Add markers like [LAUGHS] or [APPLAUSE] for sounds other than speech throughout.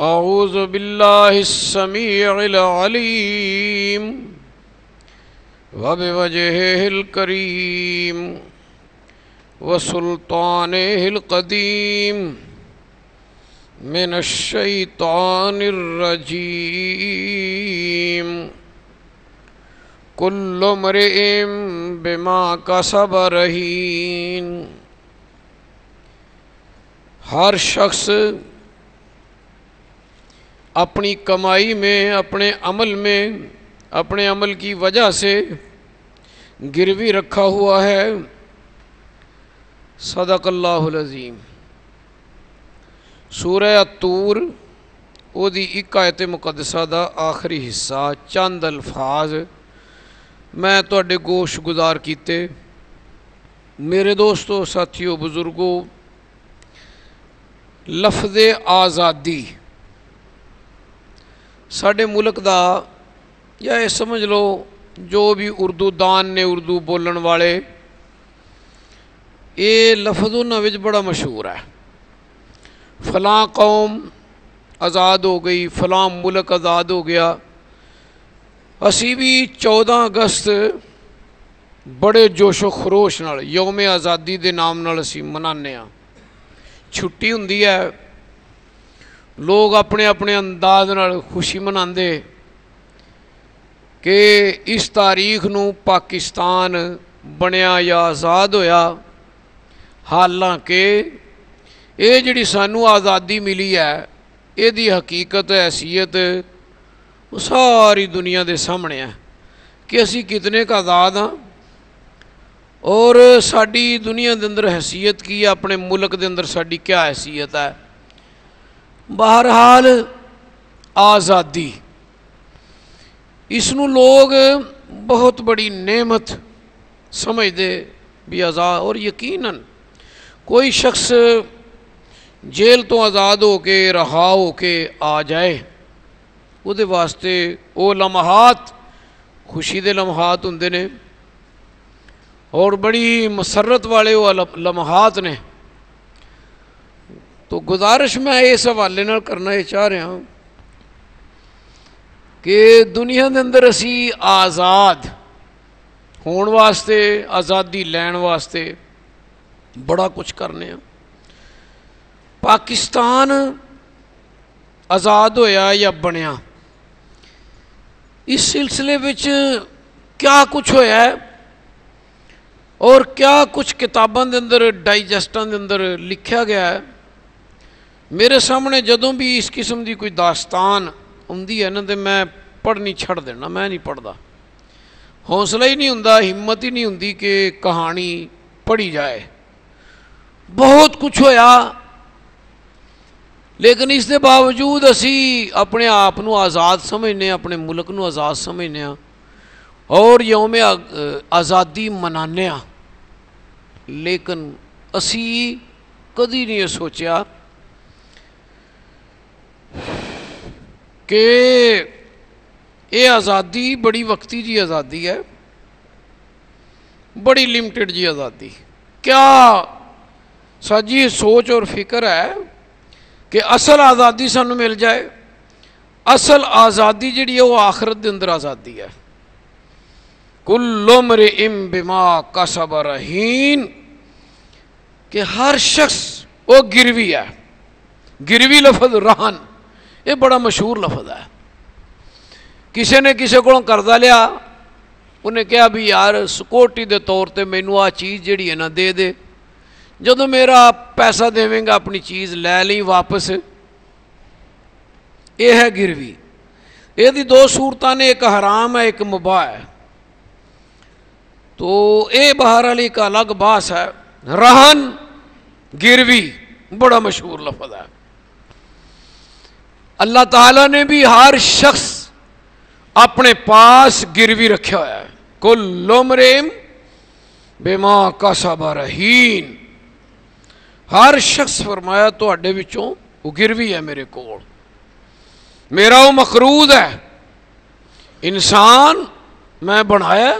أعوذ بالله السميع العليم وبوجهه الكريم وسلطانه القديم من الشيطان الرجيم كل امرئ بما كسب رهين ہر شخص اپنی کمائی میں اپنے عمل میں اپنے عمل کی وجہ سے گروی رکھا ہوا ہے صدق اللہ العظیم سورہ الطور او دی ایک آیت مقدسہ دا آخری حصہ چند الفاظ میں ਤੁਹਾਡੇ ਗੋਸ਼ ਗੁਜ਼ਾਰ ਕੀਤੇ ਮੇਰੇ ਦੋਸਤੋ ਸਾਥੀਓ ਬਜ਼ੁਰਗੋ ਲਫ਼ਜ਼ ਆਜ਼ਾਦੀ ਸਾਡੇ ਮੁਲਕ ਦਾ ਜਾਂ ਇਹ ਸਮਝ ਲਓ ਜੋ ਵੀ ਉਰਦੂ ਦਾਨ ਨੇ ਉਰਦੂ ਬੋਲਣ ਵਾਲੇ ਇਹ ਲਫ਼ਜ਼ ਉਹਨਾਂ ਵਿੱਚ ਬੜਾ ਮਸ਼ਹੂਰ ਹੈ ਫਲਾਂ ਕੌਮ ਆਜ਼ਾਦ ਹੋ ਗਈ ਫਲਾਂ ਮੁਲਕ ਆਜ਼ਾਦ ਹੋ ਗਿਆ ਅਸੀਂ ਵੀ 14 ਅਗਸਤ ਬੜੇ ਜੋਸ਼ੋ ਖਰੋਸ਼ ਨਾਲ ਯੌਮ ਆਜ਼ਾਦੀ ਦੇ ਨਾਮ ਨਾਲ ਅਸੀਂ ਮਨਾਉਂਦੇ ਆ ਛੁੱਟੀ ਹੁੰਦੀ ਹੈ لوگ اپنے اپنے انداز خوشی منا کہ اس تاریخ ناکستان بنیا یا آزاد ہوا حالانکہ یہ جڑی سنوں آزادی ملی ہے یہ حقیقت، حیثیت وہ ساری دنیا کے سامنے ہے کہ اِسی کتنے کا آزاد ہاں۔ اور ساری دنیا کے اندر حیثیت کی ہے، اپنے ملک کے اندر ساری کیا حیثیت ہے۔ ਬਹਰਹਾਲ ਆਜ਼ਾਦੀ ਇਸ ਨੂੰ ਲੋਕ ਬਹੁਤ ਬੜੀ ਨੇਮਤ ਸਮਝਦੇ ਵੀ ਆਜ਼ਾਦ ਔਰ ਯਕੀਨਨ ਕੋਈ ਸ਼ਖਸ ਜੇਲ੍ਹ ਤੋਂ ਆਜ਼ਾਦ ਹੋ ਕੇ ਰਹਾ ਹੋ ਕੇ ਆ ਜਾਏ ਉਹਦੇ ਵਾਸਤੇ ਉਹ ਲਮਹਾਤ ਖੁਸ਼ੀ ਦੇ ਲਮਹਾਤ ਹੁੰਦੇ ਨੇ ਔਰ ਬੜੀ ਮਸਰਤ ਵਾਲੇ ਉਹ ਲਮਹਾਤ ਨੇ ਤੋ ਗੁਜ਼ਾਰਿਸ਼ ਮੈਂ ਇਸ ਹਵਾਲੇ ਨਾਲ ਕਰਨਾ ਇਹ ਚਾਹ ਰਿਹਾ ਕਿ ਦੁਨੀਆ ਦੇ ਅੰਦਰ ਅਸੀਂ ਆਜ਼ਾਦ ਹੋਣ ਵਾਸਤੇ ਆਜ਼ਾਦੀ ਲੈਣ ਵਾਸਤੇ ਬੜਾ ਕੁਝ ਕਰਨੇ ਆ ਪਾਕਿਸਤਾਨ ਆਜ਼ਾਦ ਹੋਇਆ ਜਾਂ ਬਣਿਆ ਇਸ ਸਿਲਸਿਲੇ ਵਿੱਚ ਕਿਆ ਕੁਝ ਹੋਇਆ ਹੈ ਔਰ ਕਿਆ ਕੁਝ ਕਿਤਾਬਾਂ ਦੇ ਅੰਦਰ ਡਾਈਜੈਸਟਾਂ ਦੇ ਅੰਦਰ ਲਿਖਿਆ ਗਿਆ ਹੈ ਮੇਰੇ ਸਾਹਮਣੇ ਜਦੋਂ ਵੀ ਇਸ ਕਿਸਮ ਦੀ ਕੋਈ ਦਾਸਤਾਨ ਹੁੰਦੀ ਹੈ ਨਾ ਤੇ ਮੈਂ ਪੜ੍ਹਨੀ ਛੱਡ ਦੇਣਾ ਮੈਂ ਨਹੀਂ ਪੜਦਾ ਹੌਸਲਾ ਹੀ ਨਹੀਂ ਹੁੰਦਾ ਹਿੰਮਤ ਹੀ ਨਹੀਂ ਹੁੰਦੀ ਕਿ ਕਹਾਣੀ ਪੜ੍ਹੀ ਜਾਏ ਬਹੁਤ ਕੁਝ ਹੋਇਆ ਲੇਕਿਨ ਇਸ ਦੇ ਬਾਵਜੂਦ ਅਸੀਂ ਆਪਣੇ ਆਪ ਨੂੰ ਆਜ਼ਾਦ ਸਮਝਨੇ ਆਪਣੇ ਮੁਲਕ ਨੂੰ ਆਜ਼ਾਦ ਸਮਝਨੇ ਆ ਔਰ ਯੌਮ ਆਜ਼ਾਦੀ ਮਨਾਉਂਦੇ ਆ ਲੇਕਿਨ ਅਸੀਂ ਕਦੀ ਨਹੀਂ کہ یہ آزادی بڑی وقتی جی آزادی ہے، بڑی لیمٹڈ جی آزادی۔ کیا ساجی سوچ اور فکر ہے کہ اصل آزادی سانو مل جائے؟ اصل آزادی جڑی ہے وہ آخرت دے اندر آزادی ہے۔ کل عمر ام بما کا رہین۔ کہ ہر شخص وہ گروی ہے۔ گروی لفظ رہن۔ یہ بڑا مشہور لفظ ہے۔ کسی نے کسی کوزہ لیا انہیں کیا بھی یار سکوٹی کے طور پہ مینو چیز جہی ہے نا دے دے۔ جب میرا پیسہ دونگا اپنی چیز لے لی واپس۔ یہ ہے گروی۔ یہ دو سورتان نے، ایک حرام ہے، ایک مباح ہے۔ تو اے بہار علی کا الگ باس ہے۔ رہن، گروی، بڑا مشہور لفظ ہے۔ اللہ تعالیٰ نے بھی ہر شخص اپنے پاس گروی رکھا ہوا ہے۔ کل مریم بے ماں کا سابا رہین۔ ہر شخص فرمایا تو بچوں وہ گروی ہے میرے کو میرا وہ مقروض ہے۔ انسان میں بنایا،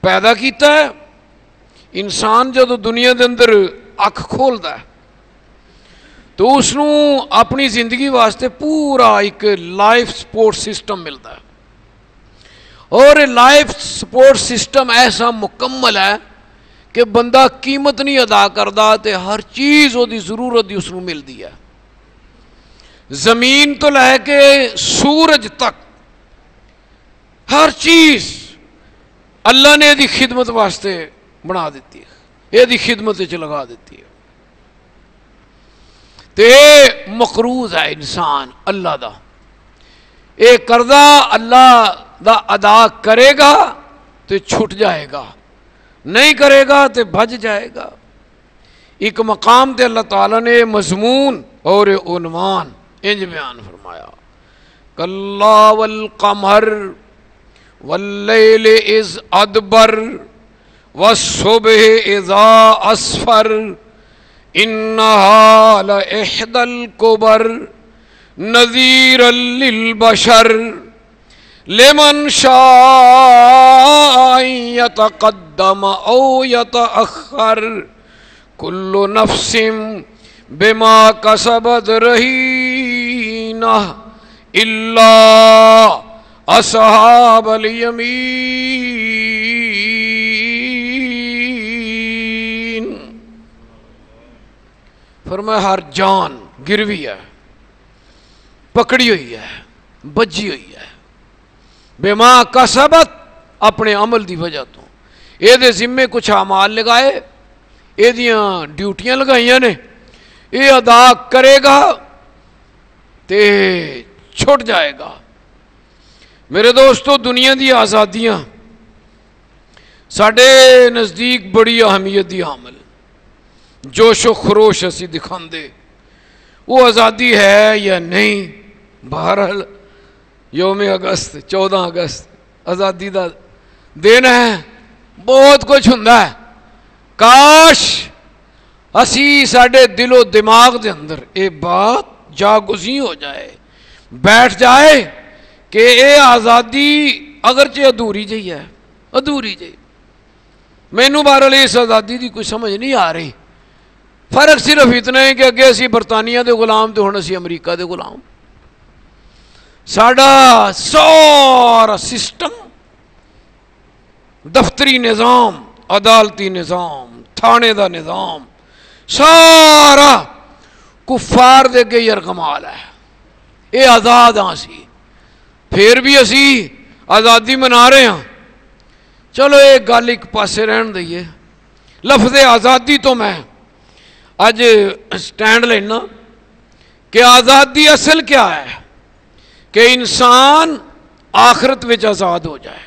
پیدا کیتا ہے۔ انسان جب دنیا دے اندر اکھ کھولتا ہے تو اس ਨੂੰ ਆਪਣੀ ਜ਼ਿੰਦਗੀ ਵਾਸਤੇ ਪੂਰਾ ਇੱਕ ਲਾਈਫ ਸਪੋਰਟ ਸਿਸਟਮ ਮਿਲਦਾ ਹੈ ਔਰ ਇਹ ਲਾਈਫ ਸਪੋਰਟ ਸਿਸਟਮ ਐਸਾ ਮੁਕੰਮਲ ਹੈ ਕਿ ਬੰਦਾ ਕੀਮਤ ਨਹੀਂ ਅਦਾ ਕਰਦਾ ਤੇ ਹਰ ਚੀਜ਼ ਉਹਦੀ ਜ਼ਰੂਰਤ ਦੀ ਉਸ ਨੂੰ ਮਿਲਦੀ ਹੈ ਜ਼ਮੀਨ ਤੋਂ ਲੈ ਕੇ ਸੂਰਜ ਤੱਕ ਹਰ ਚੀਜ਼ ਅੱਲਾ ਨੇ ਇਹਦੀ ਖਿਦਮਤ ਵਾਸਤੇ ਬਣਾ ਦਿੱਤੀ ਹੈ ਇਹਦੀ ਖਿਦਮਤ تے مقروض ہے انسان، اللہ دا۔ اے کردہ اللہ دا ادا کرے گا تے چھٹ جائے گا، نہیں کرے گا تے بھج جائے گا۔ ایک مقام تے اللہ تعالیٰ نے مضمون اور عنوان، انج بیان فرمایا۔ کلا والقمر واللیل از ادبر والصبح اذا اسفر انہا لإحد الكبر نذیرا للبشر لمن شاء يتقدم او يتأخر كل نفس بما كسبت رهينة إلا أصحاب اليمين. فرمایا، ہر جان گروی ہے، پکڑی ہوئی ہے، بجی ہوئی ہے۔ بما کسبت اپنے عمل دی وجہ تو۔ یہ ذمے کچھ اعمال لگائے یہ ڈیوٹیاں لگائیاں نے یہ ادا کرے گا تے چھٹ جائے گا۔ میرے دوستو، دنیا دی آزادیاں، ساڈے نزدیک بڑی اہمیت دی حامل جوش و خروش اسی دکھان دے۔ وہ آزادی ہے یا نہیں؟ بہرحال یوم اگست، چودہ اگست، آزادی دا دن ہے۔ بہت کچھ ہوں کاش اسی ساڈے دل و دماغ دے اندر یہ بات جاگزی ہو جائے۔ بیٹھ جائے کہ یہ آزادی اگرچہ ادھوری جی ہے، ادھوری جی مینو بہرحال اس آزادی دی کوئی سمجھ نہیں آ رہی۔ فرق صرف اتنا ہے کہ اگے اسی برطانیہ دے غلام تو ہوں اسی امریکہ دے غلام۔ ساڈا سارا سسٹم، دفتری نظام، عدالتی نظام، تھانے دا نظام، سارا کفار دے گئی یرغمال ہے۔ یہ آزاد ہاں سی پھر بھی اسی آزادی منا رہے ہیں چلو یہ گل ایک پاسے رہن دئیے۔ لفظ آزادی تو میں اج سٹینڈ لینا کہ آزادی اصل کیا ہے؟ کہ انسان آخرت وچ آزاد ہو جائے۔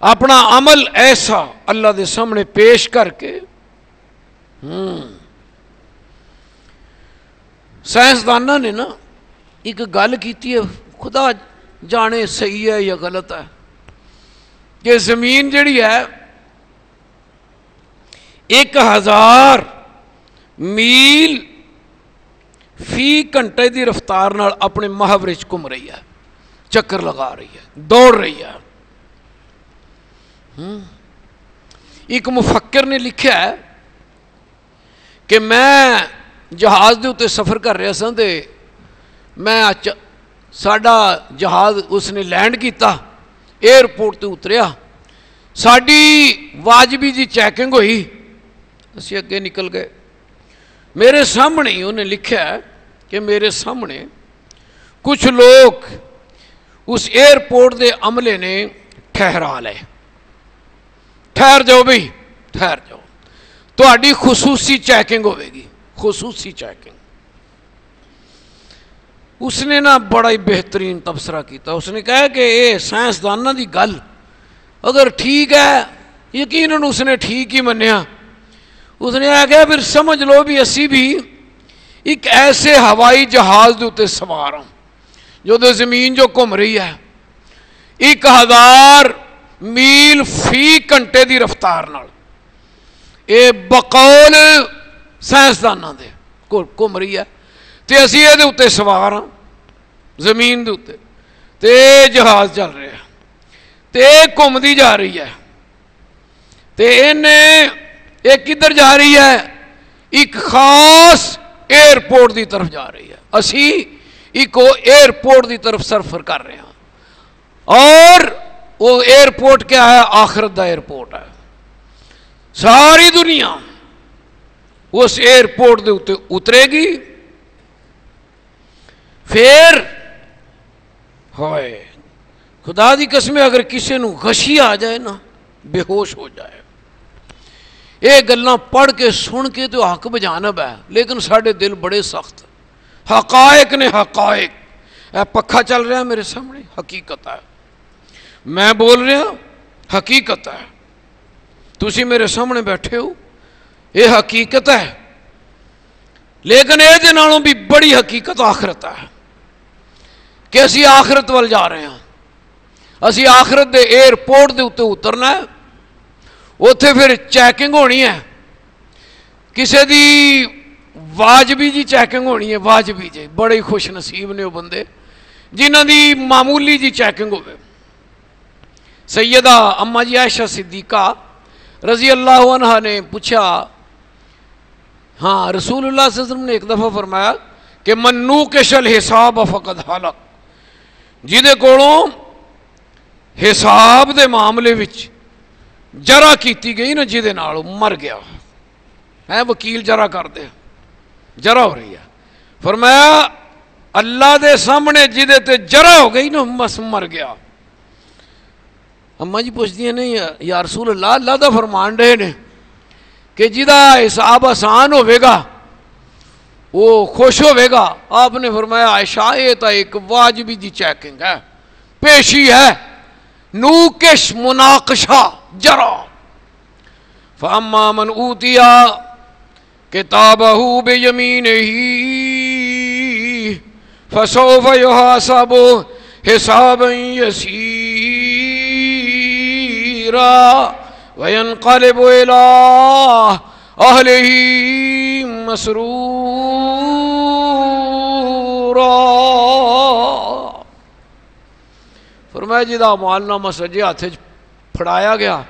اپنا عمل ایسا اللہ دے سامنے پیش کر کے۔ سائنسدانہ نے نا ایک گل کی خدا جانے صحیح ہے یا غلط ہے۔ کہ زمین جڑی ہے ایک ہزار میل فی گھنٹے دی رفتار نال اپنے محاورے گھوم رہی ہے، چکر لگا رہی ہے، دوڑ رہی ہے۔ ایک مفکر نے لکھا ہے کہ میں جہاز دے اتنے سفر کر رہا سا تو میں ساڈا جہاز اس نے لینڈ کیتا، ایئرپورٹ تے اتریا۔ ساری واجبی جی چیکنگ ہوئی۔ اسی اگے نکل گئے میرے سامنے ہی انہیں لکھا ہے کہ میرے سامنے کچھ لوگ اس ایئرپورٹ دے عملے نے ٹھہرا لے ٹھہر جاؤ بھائی ٹھہر جاؤ تھی خصوصی چیکنگ ہوے گی خصوصی چیکنگ اس نے نا بڑا ہی بہترین تبصرہ کیتا اس نے کہا کہ یہ سائنسدانہ دی گل اگر ٹھیک ہے یقیناً اس نے ٹھیک ہی منیا اس نے آگیا پھر سمجھ لو بھی اسی بھی ایک ایسے ہوائی جہاز دے اتنے سوار ہوں، جو دے زمین جو گھوم رہی ہے۔ ایک ہزار میل فی گھنٹے دی رفتار نال۔ اے بقول سائنسدانوں دے گھوم رہی ہے۔ تو اسی یہ اتنے سوار ہاں زمین دے اتنے تے جہاز چل رہا ہے تے گھومتی جا رہی ہے۔ تے انہیں یہ کدھر جا رہی ہے؟ ایک خاص ایئرپورٹ کی طرف جا رہی ہے۔ اسی ایک ایئرپورٹ کی طرف سرفر کر رہے ہیں۔ اور وہ ایئرپورٹ کیا ہے؟ آخرت کا ایئرپورٹ ہے۔ ساری دنیا اس ایئرپورٹ کے اتنے اترے گی۔ پھر ہوئے خدا دی قسم اگر کسی نو غشی آ جائے نا، بے ہوش ہو جائے۔ یہ گلیں پڑھ کے سن کے تو حق بجانب ہے، لیکن سارے دل بڑے سخت۔ حقائق نے حقائق۔ اے پکھا چل رہا ہے میرے سامنے، حقیقت ہے۔ میں بول رہا حقیقت ہے۔ تھی میرے سامنے بیٹھے ہو یہ حقیقت ہے۔ لیکن یہ بھی بڑی حقیقت آخرت ہے۔ کہ اسی آخرت وال جا رہے ہیں اسی آخرت دے ایئرپورٹ دے اتنے اترنا ہے۔ اتے پھر چیکنگ ہونی ہے۔ کسی دی واجبی جی چیکنگ ہونی ہے، واجبی جی۔ بڑے ہی خوش نصیب نے وہ بندے۔ جنہ دی معمولی جی چیکنگ ہوئے سیدہ اما جی عائشہ صدیقہ رضی اللہ عنہ نے پوچھا ہاں رسول اللہ صلی اللہ علیہ وسلم نے ایک دفعہ فرمایا کہ منو کے حساب فقد حالک جہدے کولوں حساب دے معاملے وچ جرا کیتی گئی نا جہدے نال مر گیا ہے وکیل جرا کر دے جرا ہو رہی ہے فرمایا اللہ دے سامنے جہدے تے جرا ہو گئی نا بس مر گیا اما جی پوچھتی ہیں نہیں یا رسول اللہ اللہ دا فرمان رہے نے کہ جہاں حساب آسان ہوئے گا وہ خوش ہوئے گا آپ نے فرمایا عائشہ یہ تو ایک واجبی دی چیکنگ ہے پیشی ہے نوکش مناقشہ جرا۔ فاما من اوتیا کتابہ بیمینہی فسوف یحاسب حسابا یسیرا وینقلب الى اہلہی مسرورا۔ فرمایا جی دا معلنامہ سجے ہاتھ پھڑایا گیا۔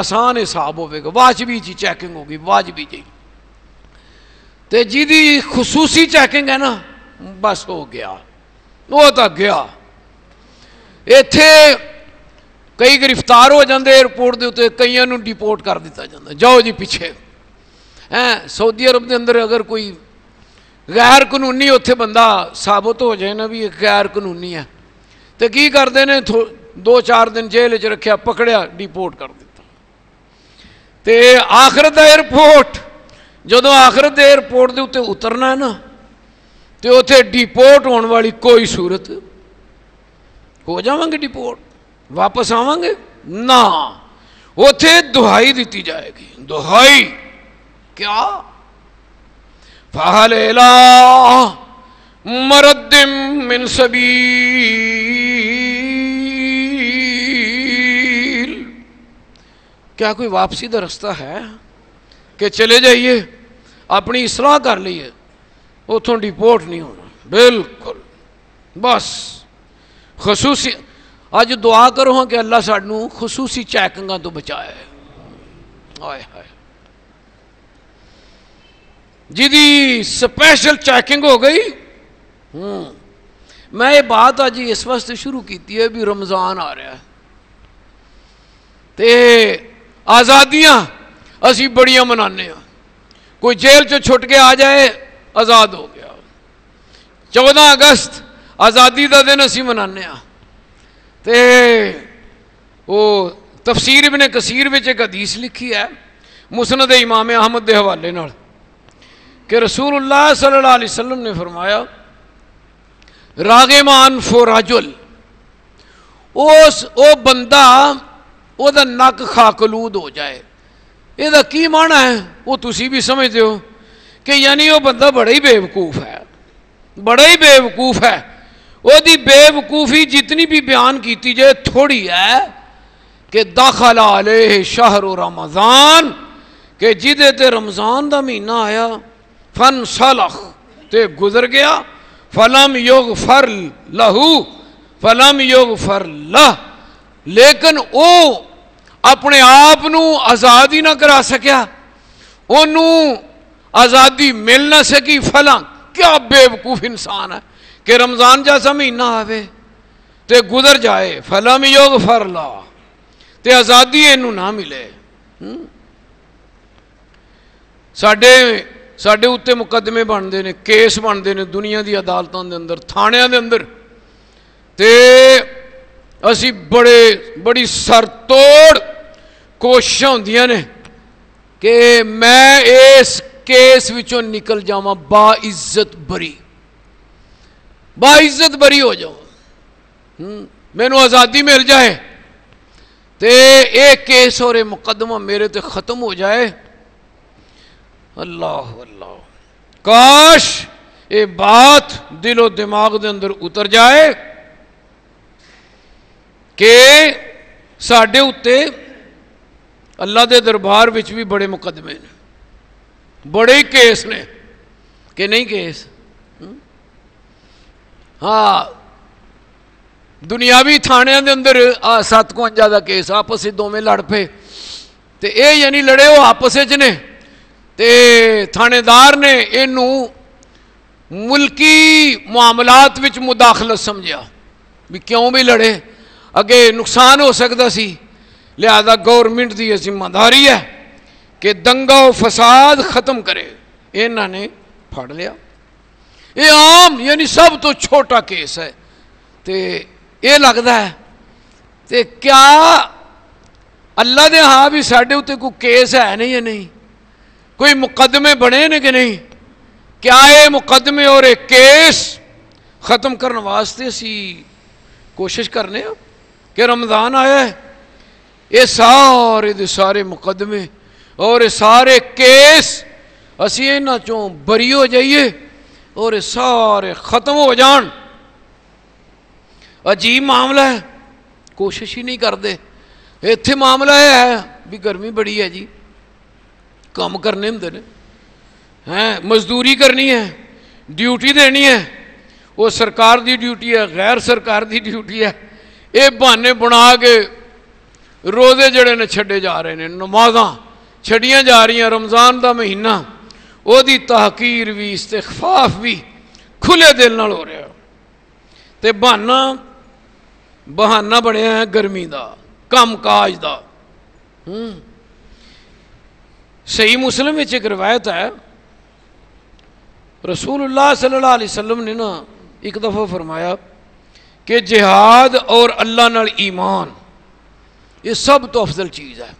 آسان حساب ہوئے گا۔ واجبی جی چیکنگ ہوگی، واجبی جی۔ تے جی دی خصوصی چیکنگ ہے نا، بس ہو گیا۔ وہ تک گیا۔ ایتھے کئی گرفتار ہو جاندے ایئرپورٹ دے اتنے کئی نو ڈیپورٹ کر دیتا جاندہ جاؤ جی پیچھے۔ سعودی عرب دے اندر اگر کوئی غیر قانونی اتنے بندہ ثابت ہو جائے نا، بھی غیر قانونی ہے۔ تو کی کرتے ہیں دو چار دن جیل چ رکھا پکڑیا، ڈیپورٹ کر دیتا۔ تے آخرت ایئرپورٹ جدو آخرت ایئرپورٹ دے اتنے اترنا ہے نا تو اتنے ڈیپورٹ ہونے والی کوئی صورت ہو جا گے ڈیپورٹ؟ واپس آواں گے؟ نہ۔ اتے دہائی دیتی جائے گی۔ دہائی۔ کیا؟ فہل مرد من سبیل کیا کوئی واپسی کا رستہ ہے کہ چلے جائیے؟ اپنی اصلاح کر لیے۔ اتوں ڈپورٹ نہیں ہونا۔ بالکل۔ بس۔ خصوصی۔ اج دعا کرو ہاں کہ اللہ سانو خصوصی چیکنگاں تو بچائے۔ آئے ہائے۔ جی سپیشل چیکنگ ہو گئی۔ ہوں۔ میں یہ بات آج اس واسطے شروع کی ہے بھی رمضان آ رہا ہے۔ تے آزادیاں اسی بڑیاں منانے ہاں کوئی جیل چ چھٹ کے آ جائے، آزاد ہو گیا۔ چودہ اگست، آزادی کا دن اسی منانے ہاں تے وہ تفسیر ابن کثیر ایک حدیث لکھی ہے، مسند امام احمد دے حوالے نال، کہ رسول اللہ صلی اللہ علیہ وسلم نے فرمایا راگمان فوراجل اس، او بندہ او دا نک خاکلود ہو جائے یہ کی مانا ہے وہ تسی بھی سمجھتے ہو کہ یعنی وہ بندہ بڑا ہی بے وقوف ہے بڑا ہی بے وقوف ہے وہ دی بے وقوفی جتنی بھی بیان کیتی جائے تھوڑی ہے کہ داخل علیہ شہر رمضان کہ جدے تے رمضان دا مہینہ آیا فن سلخ تے گزر گیا فلم یوگ فر لہو فلم یوگ فر لہ لیکن او اپنے آپ آزاد ہی نہ کرا سکیا۔ انہوں آزادی مل نہ سکی۔ فلاں، کیا بے وقوف انسان ہے کہ رمضان جیسا مہینہ آوے تے گزر جائے۔ فلم یوگ فر لا تے آزادی یہ نہ ملے۔ سڈے سڈے اتنے مقدمے بنتے ہیں کیس بنتے ہیں دنیا دی عدالتوں دے اندر، تھانیاں دے اندر۔ تے اسی بڑے، بڑی سر توڑ کوششاں ہوں نے کہ میں اس کیس وچوں نکل جاواں، با عزت بری۔ با عزت بری ہو جاؤں مینو آزادی مل جائے۔ تے اے کیس اور اے مقدمہ میرے تے ختم ہو جائے۔ اللہ اللہ۔ کاش اے بات دل و دماغ دے اندر اتر جائے۔ کہ سڈے اتنے اللہ دے دربار وچ بھی بڑے مقدمے نے۔ بڑے ہی کیس نے۔ کہ نہیں کیس؟ ہاں۔ دنیاوی تھانے دے اندر آ سات کو انجا دا کیس، آپس دونوں لڑ پے۔ تے اے یعنی لڑے وہ آپس نے۔ تے تھانے دار نے یہ ملکی معاملات وچ مداخلت سمجھا بھی کیوں بھی لڑے؟ بھی اگے نقصان ہو سکتا سی۔ لہذا گورنمنٹ دی ذمہ داری ہے کہ دنگا و فساد ختم کرے۔ انہوں نے پھڑ لیا۔ یہ عام یعنی سب تو چھوٹا کیس ہے۔ تے یہ لگتا ہے۔ تے کیا اللہ دے ہاں بھی سڈے اتنے کوئی کیس ہے نہیں یا نہیں؟ کوئی مقدمے بنے نے کہ نہیں؟ کیا یہ مقدمے اور ایک کیس ختم کرنے واسطے اسی کوشش کرنے ہو کہ رمضان آیا ہے، یہ سارے دے سارے مقدمے اور سارے کیس، اسی یہاں چوں بری ہو جائیے اور سارے ختم ہو جان۔ عجیب معاملہ ہے، کوشش ہی نہیں کرتے۔ اتنے معاملہ یہ ہے بھی گرمی بڑی ہے جی کام کرنے ہوں ہیں، مزدوری کرنی ہے، ڈیوٹی دینی ہے۔ وہ سرکار دی ڈیوٹی ہے، غیر سرکار دی ڈیوٹی ہے۔ یہ بہانے بنا کے روزے جڑے نے چھڈے جا رہے ہیں نمازاں چھڑیاں جا رہی ہیں رمضان دا مہینہ وہ تحقیر بھی استخفاف بھی کھلے دل نال ہو رہا تے بہانا بہانا بنیا ہے گرمی دا کم کاج دا ہوں صحیح مسلم ایک روایت ہے رسول اللہ صلی اللہ علیہ وسلم نے نا ایک دفعہ فرمایا کہ جہاد اور اللہ نال ایمان، یہ سب تو افضل چیز ہے۔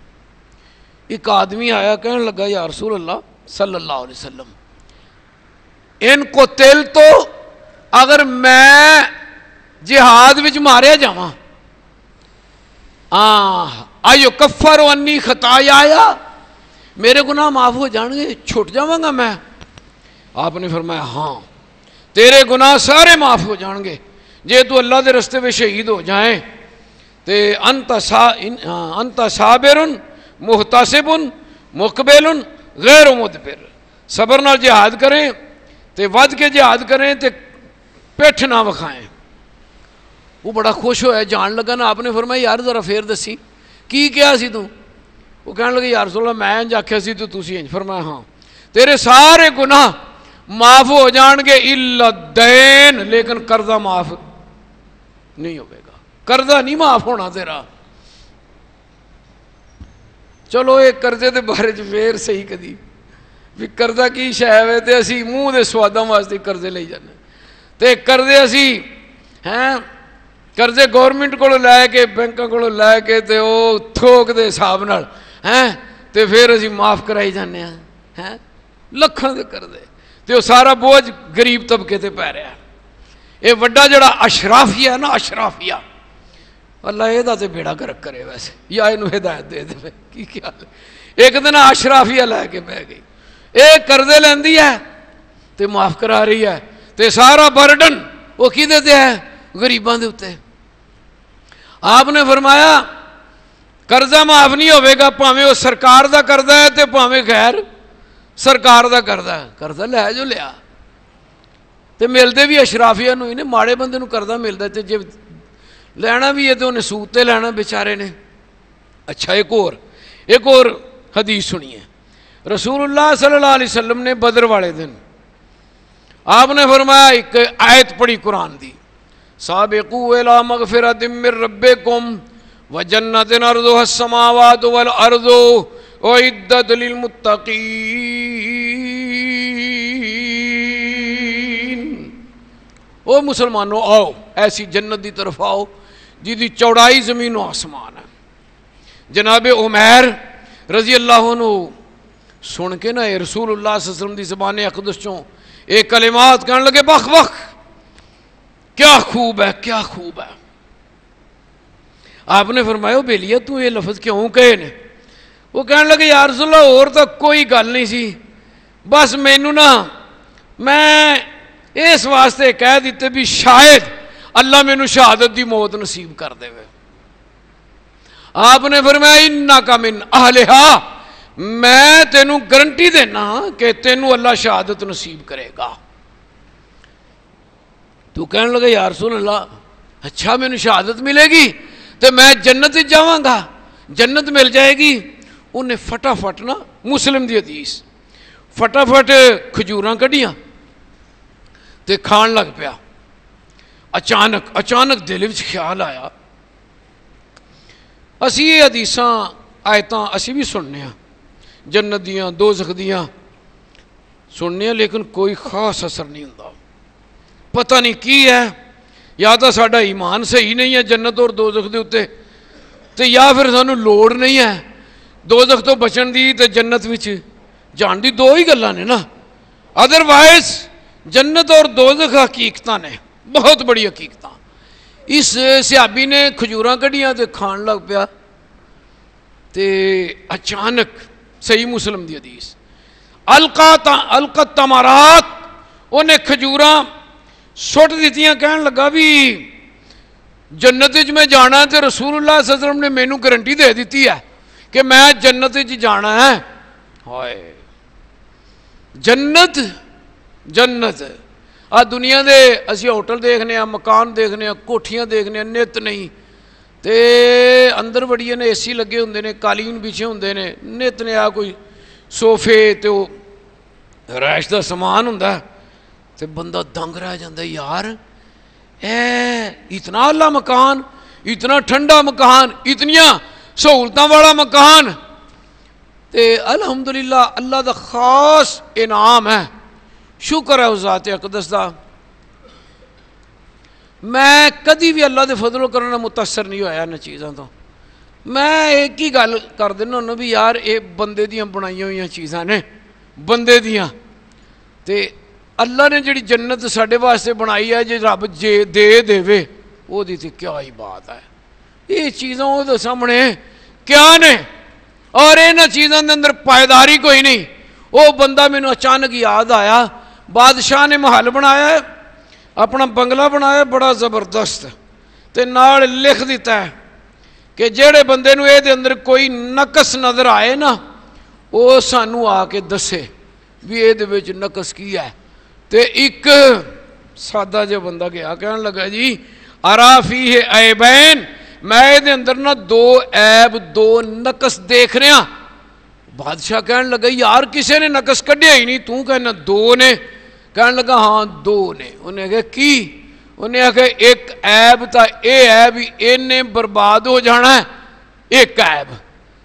ایک آدمی آیا کہنے لگا، یا رسول اللہ صلی اللہ علیہ وسلم، ان کو تل تو اگر میں جہاد وچ ماریا جا آئیو کفر و انی خطا آیا، میرے گناہ معاف ہو جان گے چھوٹ جاؤں گا میں۔ آپ نے فرمایا ہاں تیرے گناہ سارے معاف ہو جان گے۔ جے تو اللہ دے رستے میں شہید ہو جائیں، تے انت سا ہاں، انت صابر محتسب مقبل غیر مدبر۔ صبر نال جہاد کریں، تے ود کے جہاد کریں، تے پیٹھ نہ وکھائیں۔ وہ بڑا خوش ہوا جان لگا نا، آپ نے فرمایا، یار ذرا پھر دسی۔ کی کیا سی تو؟ وہ کہنے لگے، یار سولہ میں انج آخیا سی تو تھی انج۔ فرمایا ہاں۔ تیرے سارے گناہ معاف ہو جان گے دین لیکن قرضہ معاف نہیں ہوئے گا۔ قرضہ نہیں معاف ہونا تیرا۔ چلو یہ قرضے کے بارے چیر صحیح کدی۔ بھی قرضہ کی شہ ہے تو اسی منہ کے سوادوں واسطے قرضے لے جانے۔ تو قرضے اسی ہیں، قرضے گورنمنٹ کو لے کے بینکوں کو لے کے تو وہ تھوک دے حساب نال ہیں تو پھر اسی معاف کرائی جانے ہیں۔ لکھان دے کر تو سارا بوجھ غریب طبقے تے پی رہا یہ یہ وڈا جڑا اشرافیہ ہے نا، اشرافیہ۔ اللہ یہ تے بیڑا گرک کرے ویسے۔ یا یہ ہدایت دے دے۔ کی خیال ایک دن اشرافیہ لے کے بہ گئی۔ یہ قرضے لینی ہے تو معاف کرا رہی ہے تو سارا برڈن وہ کی دیتے ہیں غریباں دے اتنے آپ نے فرمایا، قرضہ معاف نہیں ہوئے گا، پاویں وہ سرکار دا قرضہ ہے تو پاویں غیر سرکار دا قرضہ ہے۔ قرضہ لیا جو لیا۔ تو ملتے بھی اشرافیہ نو ہی ماڑے بندے نو قرضہ ملتا ہے جی لینا بھی ہے تو انہیں سوت تے لینا بیچارے نے۔ اچھا ایک اور ایک اور حدیث سنی ہے۔ رسول اللہ صلی اللہ علیہ وسلم نے بدر والے دن آپ نے فرمایا، ایک آیت پڑی قرآن دی۔ سابقو الى مغفرت من ربکم وجنت ارضها السماوات والارض وعدت للمتقین۔ او مسلمانوں آؤ، ایسی جنت دی طرف آؤ جی دی چوڑائی زمین و آسمان ہے۔ جناب عمیر رضی اللہ عنہ، سن کے نا رسول اللہ صلی اللہ علیہ وسلم دی زبان اقدس چوں ایک کلمات کہنے لگے، بخ بخ، کیا خوب ہے، کیا خوب ہے۔ آپ نے فرمایا بے لیا تو یہ لفظ کیوں کہے نے؟ وہ کہنے لگے، یا رسول اللہ، اور تو کوئی گل نہیں سی۔ بس مینو نا، میں اس واسطے کہہ دیتے بھی شاید اللہ مینو شہادت دی موت نصیب کر دے وے۔ آپ نے فرمایا انا کا من اہلہا میں تینوں گارنٹی دینا کہ تینوں اللہ شہادت نصیب کرے گا۔ تو کہنے لگا یا رسول اللہ اچھا مینو شہادت ملے گی تو میں جنت جاواں گا، جنت مل جائے گی۔ انہیں فٹافٹ نا مسلم دی حدیث۔ فٹافٹ کھجوراں کڈیاں۔ تے کھان لگ پیا۔ اچانک اچانک دل وچ خیال آیا۔ اسی یہ حدیثاں، آیتاں اسی بھی سننے ہاں۔ جنت دیاں، دوزخ دیاں۔ سننے ہاں لیکن کوئی خاص اثر نہیں ہوندا۔ پتہ نہیں کی ہے۔ یا تو ساڈا ایمان صحیح نہیں ہے جنت اور دوزخ دے اوتے تے یا پھر سانو لوڑ نہیں ہے۔ دوزخ تو بچن دی تے جنت وچ جان دی دو ہی گلاں نے نا۔ ادر وائز جنت اور دوزخ حقیقتاں نے، بہت بڑی حقیقتاں۔ اس سیابی نے کھجوراں کڈیاں تے کھان لگ پیا۔ تے اچانک صحیح مسلم دی حدیث۔ القا القت تمارات انہیں کھجوراں سٹ دیتیاں کہن لگا بھی، جنت وچ میں جانا تے رسول اللہ صلی اللہ علیہ وسلم نے مینوں گارنٹی دے دیتی ہے کہ میں جنت وچ جانا ہے۔ ہائے۔ جنت جنت آ دنیا دے اسی ہوٹل دیکھنے ہیں مکان دیکھنے ہیں کوٹھیاں دیکھنے ہیں نت نہیں۔ تے اندر بڑی نے اے سی لگے ہوندے نے، قالین بچھے ہوندے نے۔ نت نے آ کوئی صوفے تے وہ رائش دا سامان ہوندا تے بندہ دنگ رہ جاندا یار۔ اے، اتنا اللہ مکان، اتنا ٹھنڈا مکان، اتنیاں سہولتاں والا مکان۔ تے الحمدللہ اللہ دا خاص انعام ہے۔ شکر ہے اس ذات اقدس دا۔ میں کدی بھی اللہ دے فضل و کرنا متاثر نہیں ہویا ان چیزاں تو۔ میں ایک ہی گل کر دینا انہوں بھی یار، اے بندے دیاں بنائی ہوئی چیزاں نے۔ بندے دیاں۔ تے اللہ نے جڑی جنت ساڈے واسطے بنائی ہے، جے رب جے دے دے وہ کیا ہی بات ہے۔ یہ چیزاں وہ سامنے کیا نے؟ اور انہاں چیزاں دے اندر پائیداری کوئی نہیں۔ وہ بندہ مینوں اچانک یاد آیا بادشاہ نے محل بنایا ہے، اپنا بنگلہ بنایا، بڑا زبردست۔ تے نال لکھ دیتا ہے کہ جڑے بندے نو اے دے اندر کوئی نقص نظر آئے نا وہ سانو آ کے دسے بھی اے دے وچ نقص کی ہے۔ تے ایک سادہ جو بندہ گیا کہنے لگا جی ارا ہے عیبین میں دے اندر نا دو عیب، دو نقص دیکھ رہا۔ بادشاہ کہنے لگا، یار کسے نے نقص کڈیا ہی نہیں تو کہنا دو نے. کہنے لگا ہاں دو نے. انہیں کہا، کی؟ انہیں کہا ایک عیب تا اے عیب ہی نے برباد ہو جانا ہے، ایک عیب۔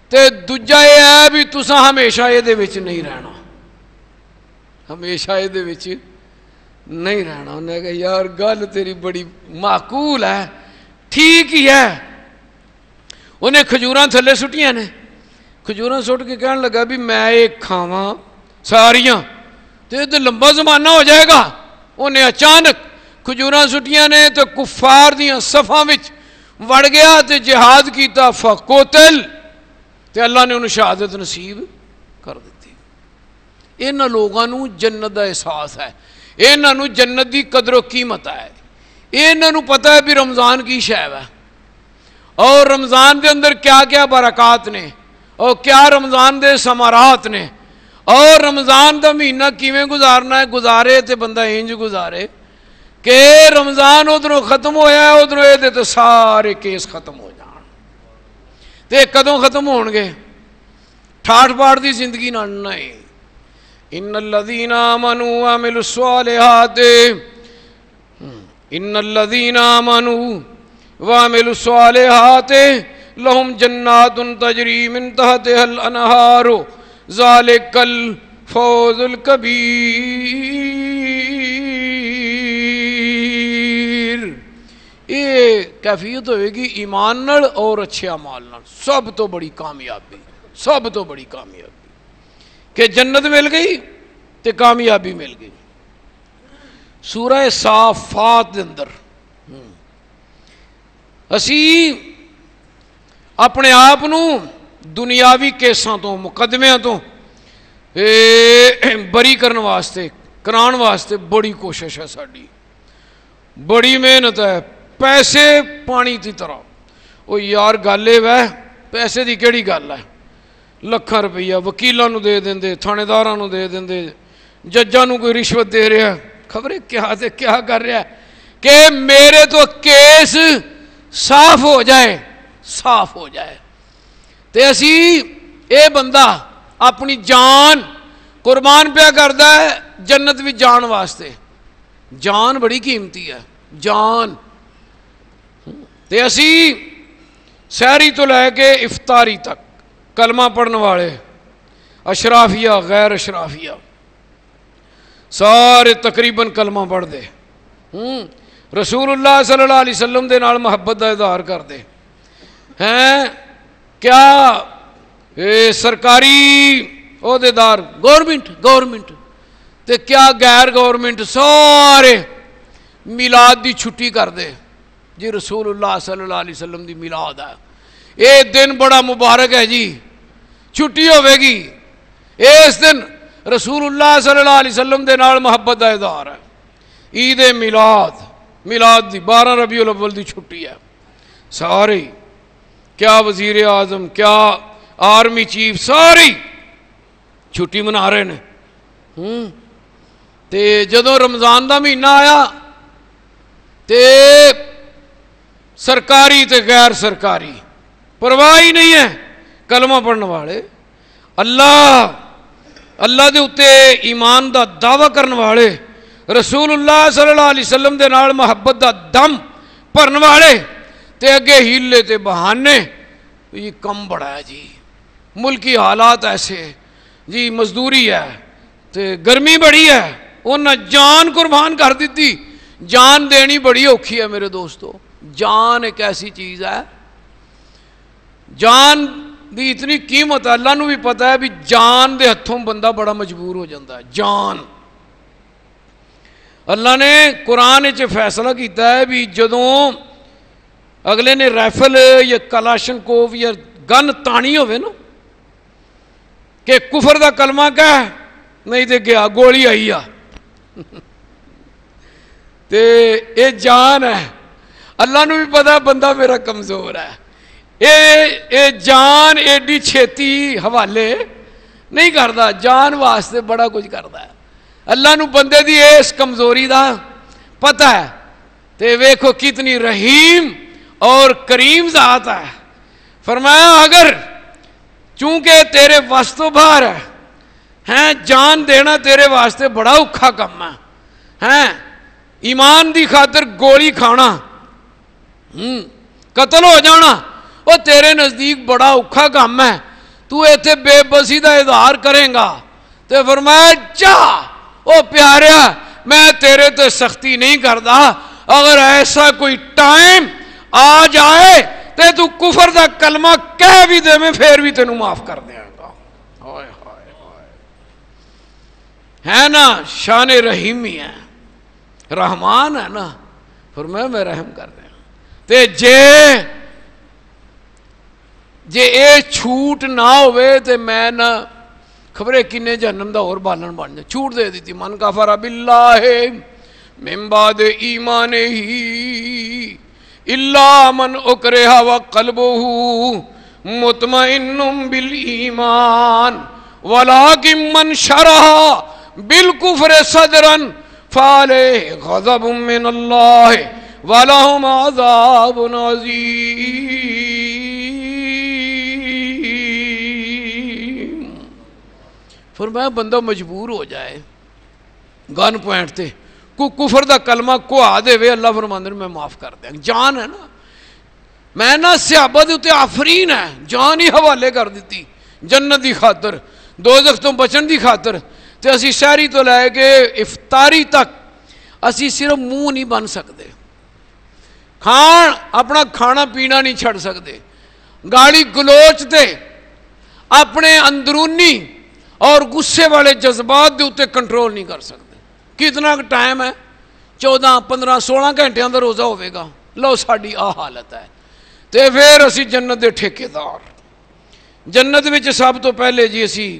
تے دوجا اے عیب ہی تسا ہمیشہ اے دے وچ نہیں رہنا۔ ہمیشہ اے دے وچ نہیں رہنا۔ انہیں کہا، یار گل تیری بڑی معقول ہے، ٹھیک ہی ہے۔ انہیں کھجوراں تھلے سٹیاں نے۔ کھجوراں سٹ کے کہنے لگا بھی میں ایک کھاواں ساریاں تو یہ لمبا زمانہ ہو جائے گا۔ انہیں اچانک کھجوراں سٹیاں نے تو کفار دیاں صفاں وڑ گیا تے جہاد کیتا فقوتل تے اللہ نے انہوں شہادت نصیب کر دیتی۔ انہاں لوگاں جنت دا احساس ہے۔ انہاں نو جنت دی قدر و قیمت ہے۔ انہاں نو پتہ ہے بھی رمضان کی شے ہے۔ اور رمضان دے اندر کیا کیا برکات نے۔ اور کیا رمضان دے سمارات نے؟ اور رمضان دا مہینہ کیویں گزارنا ہے؟ گزارے تے بندہ ہنج گزارے کہ رمضان ادھر ختم ہویا ہے، ادھروں یہ تے سارے کیس ختم ہو جان۔ تے کدوں ختم ہون گے؟ ٹھاٹ پاٹ دی زندگی نہ نہیں۔ ان الذین آمنوا وعملوا الصالحات ان الذین آمنوا وعملوا الصالحات لهم جنات تجري من تحتها الانهار ذلك الفوز الكبير یہ کیفیت ہوئے گی ایمان نال اور اچھے اعمال نال۔ سب تو بڑی کامیابی، سب تو بڑی کامیابی۔ کہ جنت مل گئی تو کامیابی مل گئی۔ سورہ صافات دے اندر۔ اسی اپنے آپ دنیاوی کےسان تو مقدمے تو بری کرنے واستے کراؤ واستے بڑی کوشش ہے ساری بڑی محنت ہے، پیسے پانی کی طرح۔ وہ یار، گل ہے پیسے کی کہڑی گل ہے؟ لکھن روپیہ وکیل دے دیں تھانے دار دے دے ججان کوئی رشوت دے رہا خبریں کیا کر رہا ہے؟ کہ میرے تو کیس صاف ہو جائے۔ صاف ہو جائے۔ تو اسی اے بندہ اپنی جان قربان پیا کرتا ہے جنت بھی جان واسطے۔ جان بڑی قیمتی ہے، جان۔ تو اسی سحری تو لے کے افطاری تک کلمہ پڑھن والے، اشرافیہ، غیر اشرافیہ، سارے تقریباً کلمہ پڑھ دے۔ ہوں، رسول اللہ صلی اللہ علیہ وسلم دے نال محبت کا اظہار کر دے۔ ہیں؟ کیا؟ اے سرکاری عہدے دار گورنمنٹ گورنمنٹ تے کیا غیر گورنمنٹ سارے میلاد دی چھٹی کر دے جی رسول اللہ صلی اللہ علیہ وسلم دی میلاد ہے۔ یہ دن بڑا مبارک ہے جی۔ چھٹی ہوے گی۔ اس دن رسول اللہ صلی اللہ علیہ وسلم دے نال محبت کا اظہار ہے۔ عید میلاد میلاد دی بارہ ربیع الاول دی چھٹی ہے۔ سارے کیا وزیر اعظم، کیا آرمی چیف، ساری چھٹی منا رہے ہیں ہوں، تے جدو رمضان دا مہینہ آیا، تے سرکاری تے غیر سرکاری پرواہ ہی نہیں ہے کلمہ پڑھنے والے۔ اللہ اللہ دے اتے ایمان دا دعوی کرنے والے، رسول اللہ صلی اللہ علیہ وسلم دے نال محبت دا دم پرن والے۔ تے اگے ہیلے تے بہانے، یہ کم بڑا ہے جی۔ ملکی حالات ایسے جی مزدوری ہے، تے گرمی بڑی ہے۔ انہیں جان قربان کر دیتی۔ جان دینی بڑی اوکھی ہے میرے دوستو۔ جان ایک ایسی چیز ہے۔ جان بھی اتنی قیمت ہے، اللہ نو بھی پتا ہے بھی جان دے ہتھوں بندہ بڑا مجبور ہو جاتا ہے۔ جان۔ اللہ نے قرآن فیصلہ کیتا ہے بھی جدوں اگلے نے ریفل یا کلاشن کوف یا گن تانی ہوئے نا، کہ کفر دا کلمہ کہ نہیں تے گیا، گولی آئی آ۔ [LAUGHS] تے اے جان ہے۔ اللہ نو بھی پتا بندہ میرا کمزور ہے۔ اے اے جان ایڈی چھتی حوالے نہیں کرتا، جان واسطے بڑا کچھ کرتا ہے۔ اللہ نو بندے دی اس کمزوری دا پتہ ہے۔ تے ویکھو کتنی رحیم۔ اور کریم ذات ہے۔ فرمایا، اگر چونکہ تیرے واسطو بھار ہے، ہیں، جان دینا تیرے واسطے بڑا اوکھا کم ہے۔ ہیں، ایمان دی خاطر گولی کھانا۔ قتل ہو جانا، وہ تیرے نزدیک بڑا اوکھا کام ہے۔ تو ایتھے بے بسی دا اظہار کریں گا۔ تو فرمایا چاہ او پیاریا، میں تیرے تے سختی نہیں کردا۔ اگر ایسا کوئی ٹائم آ جائے تے تو کفر دا کلمہ کہہ بھی دے میں، پھر بھی تینوں معاف کر دیا گا۔ ہے نا، شان رحیمی ہے۔ رحمان ہے نا۔ فرمایا میں رحم کر دیا۔ تے جے جے اے چھوٹ نہ ہوئے تے میں نہ خبرے کنے جہنم دا اور بالن بن جائے چھوٹ دے دیتی۔ من کفر باللہ من بعد ایمان ہی۔ اللہ من اکرہا و قلبہ مطمئن بالایمان ولیکن من شرح بالکفر صدرن فالے غضب من اللہ ولہم عذاب عظیم فرمایا بندہ مجبور ہو جائے گن پوائنٹ تے۔ کو کفر دا کلمہ کوا دے وے، اللہ فرماندے میں معاف کر دیا۔ جان ہے نا۔ میں نہ صحابہ دے آفرین ہے، جان ہی حوالے کر دیتی۔ جنت دی خاطر، دوزخ تو بچن دی خاطر۔ تے اسی شہری تو لے کے افطاری تک اسی صرف منہ نہیں بن سکتے۔ کھان، اپنا کھانا پینا نہیں چھڑ سکتے۔ گالی گلوچ دے۔ اپنے اندرونی اور غصے والے جذبات دے اتنے کنٹرول نہیں کر سکتے۔ کتنا ٹائم ہے؟ چودہ، پندرہ، سولہ گھنٹے کا روزہ ہوئے گا۔ لو ساری آ حالت ہے۔ تو پھر اسی جنت دے ٹھیکے دار جنت میں سب تو پہلے جی اسی،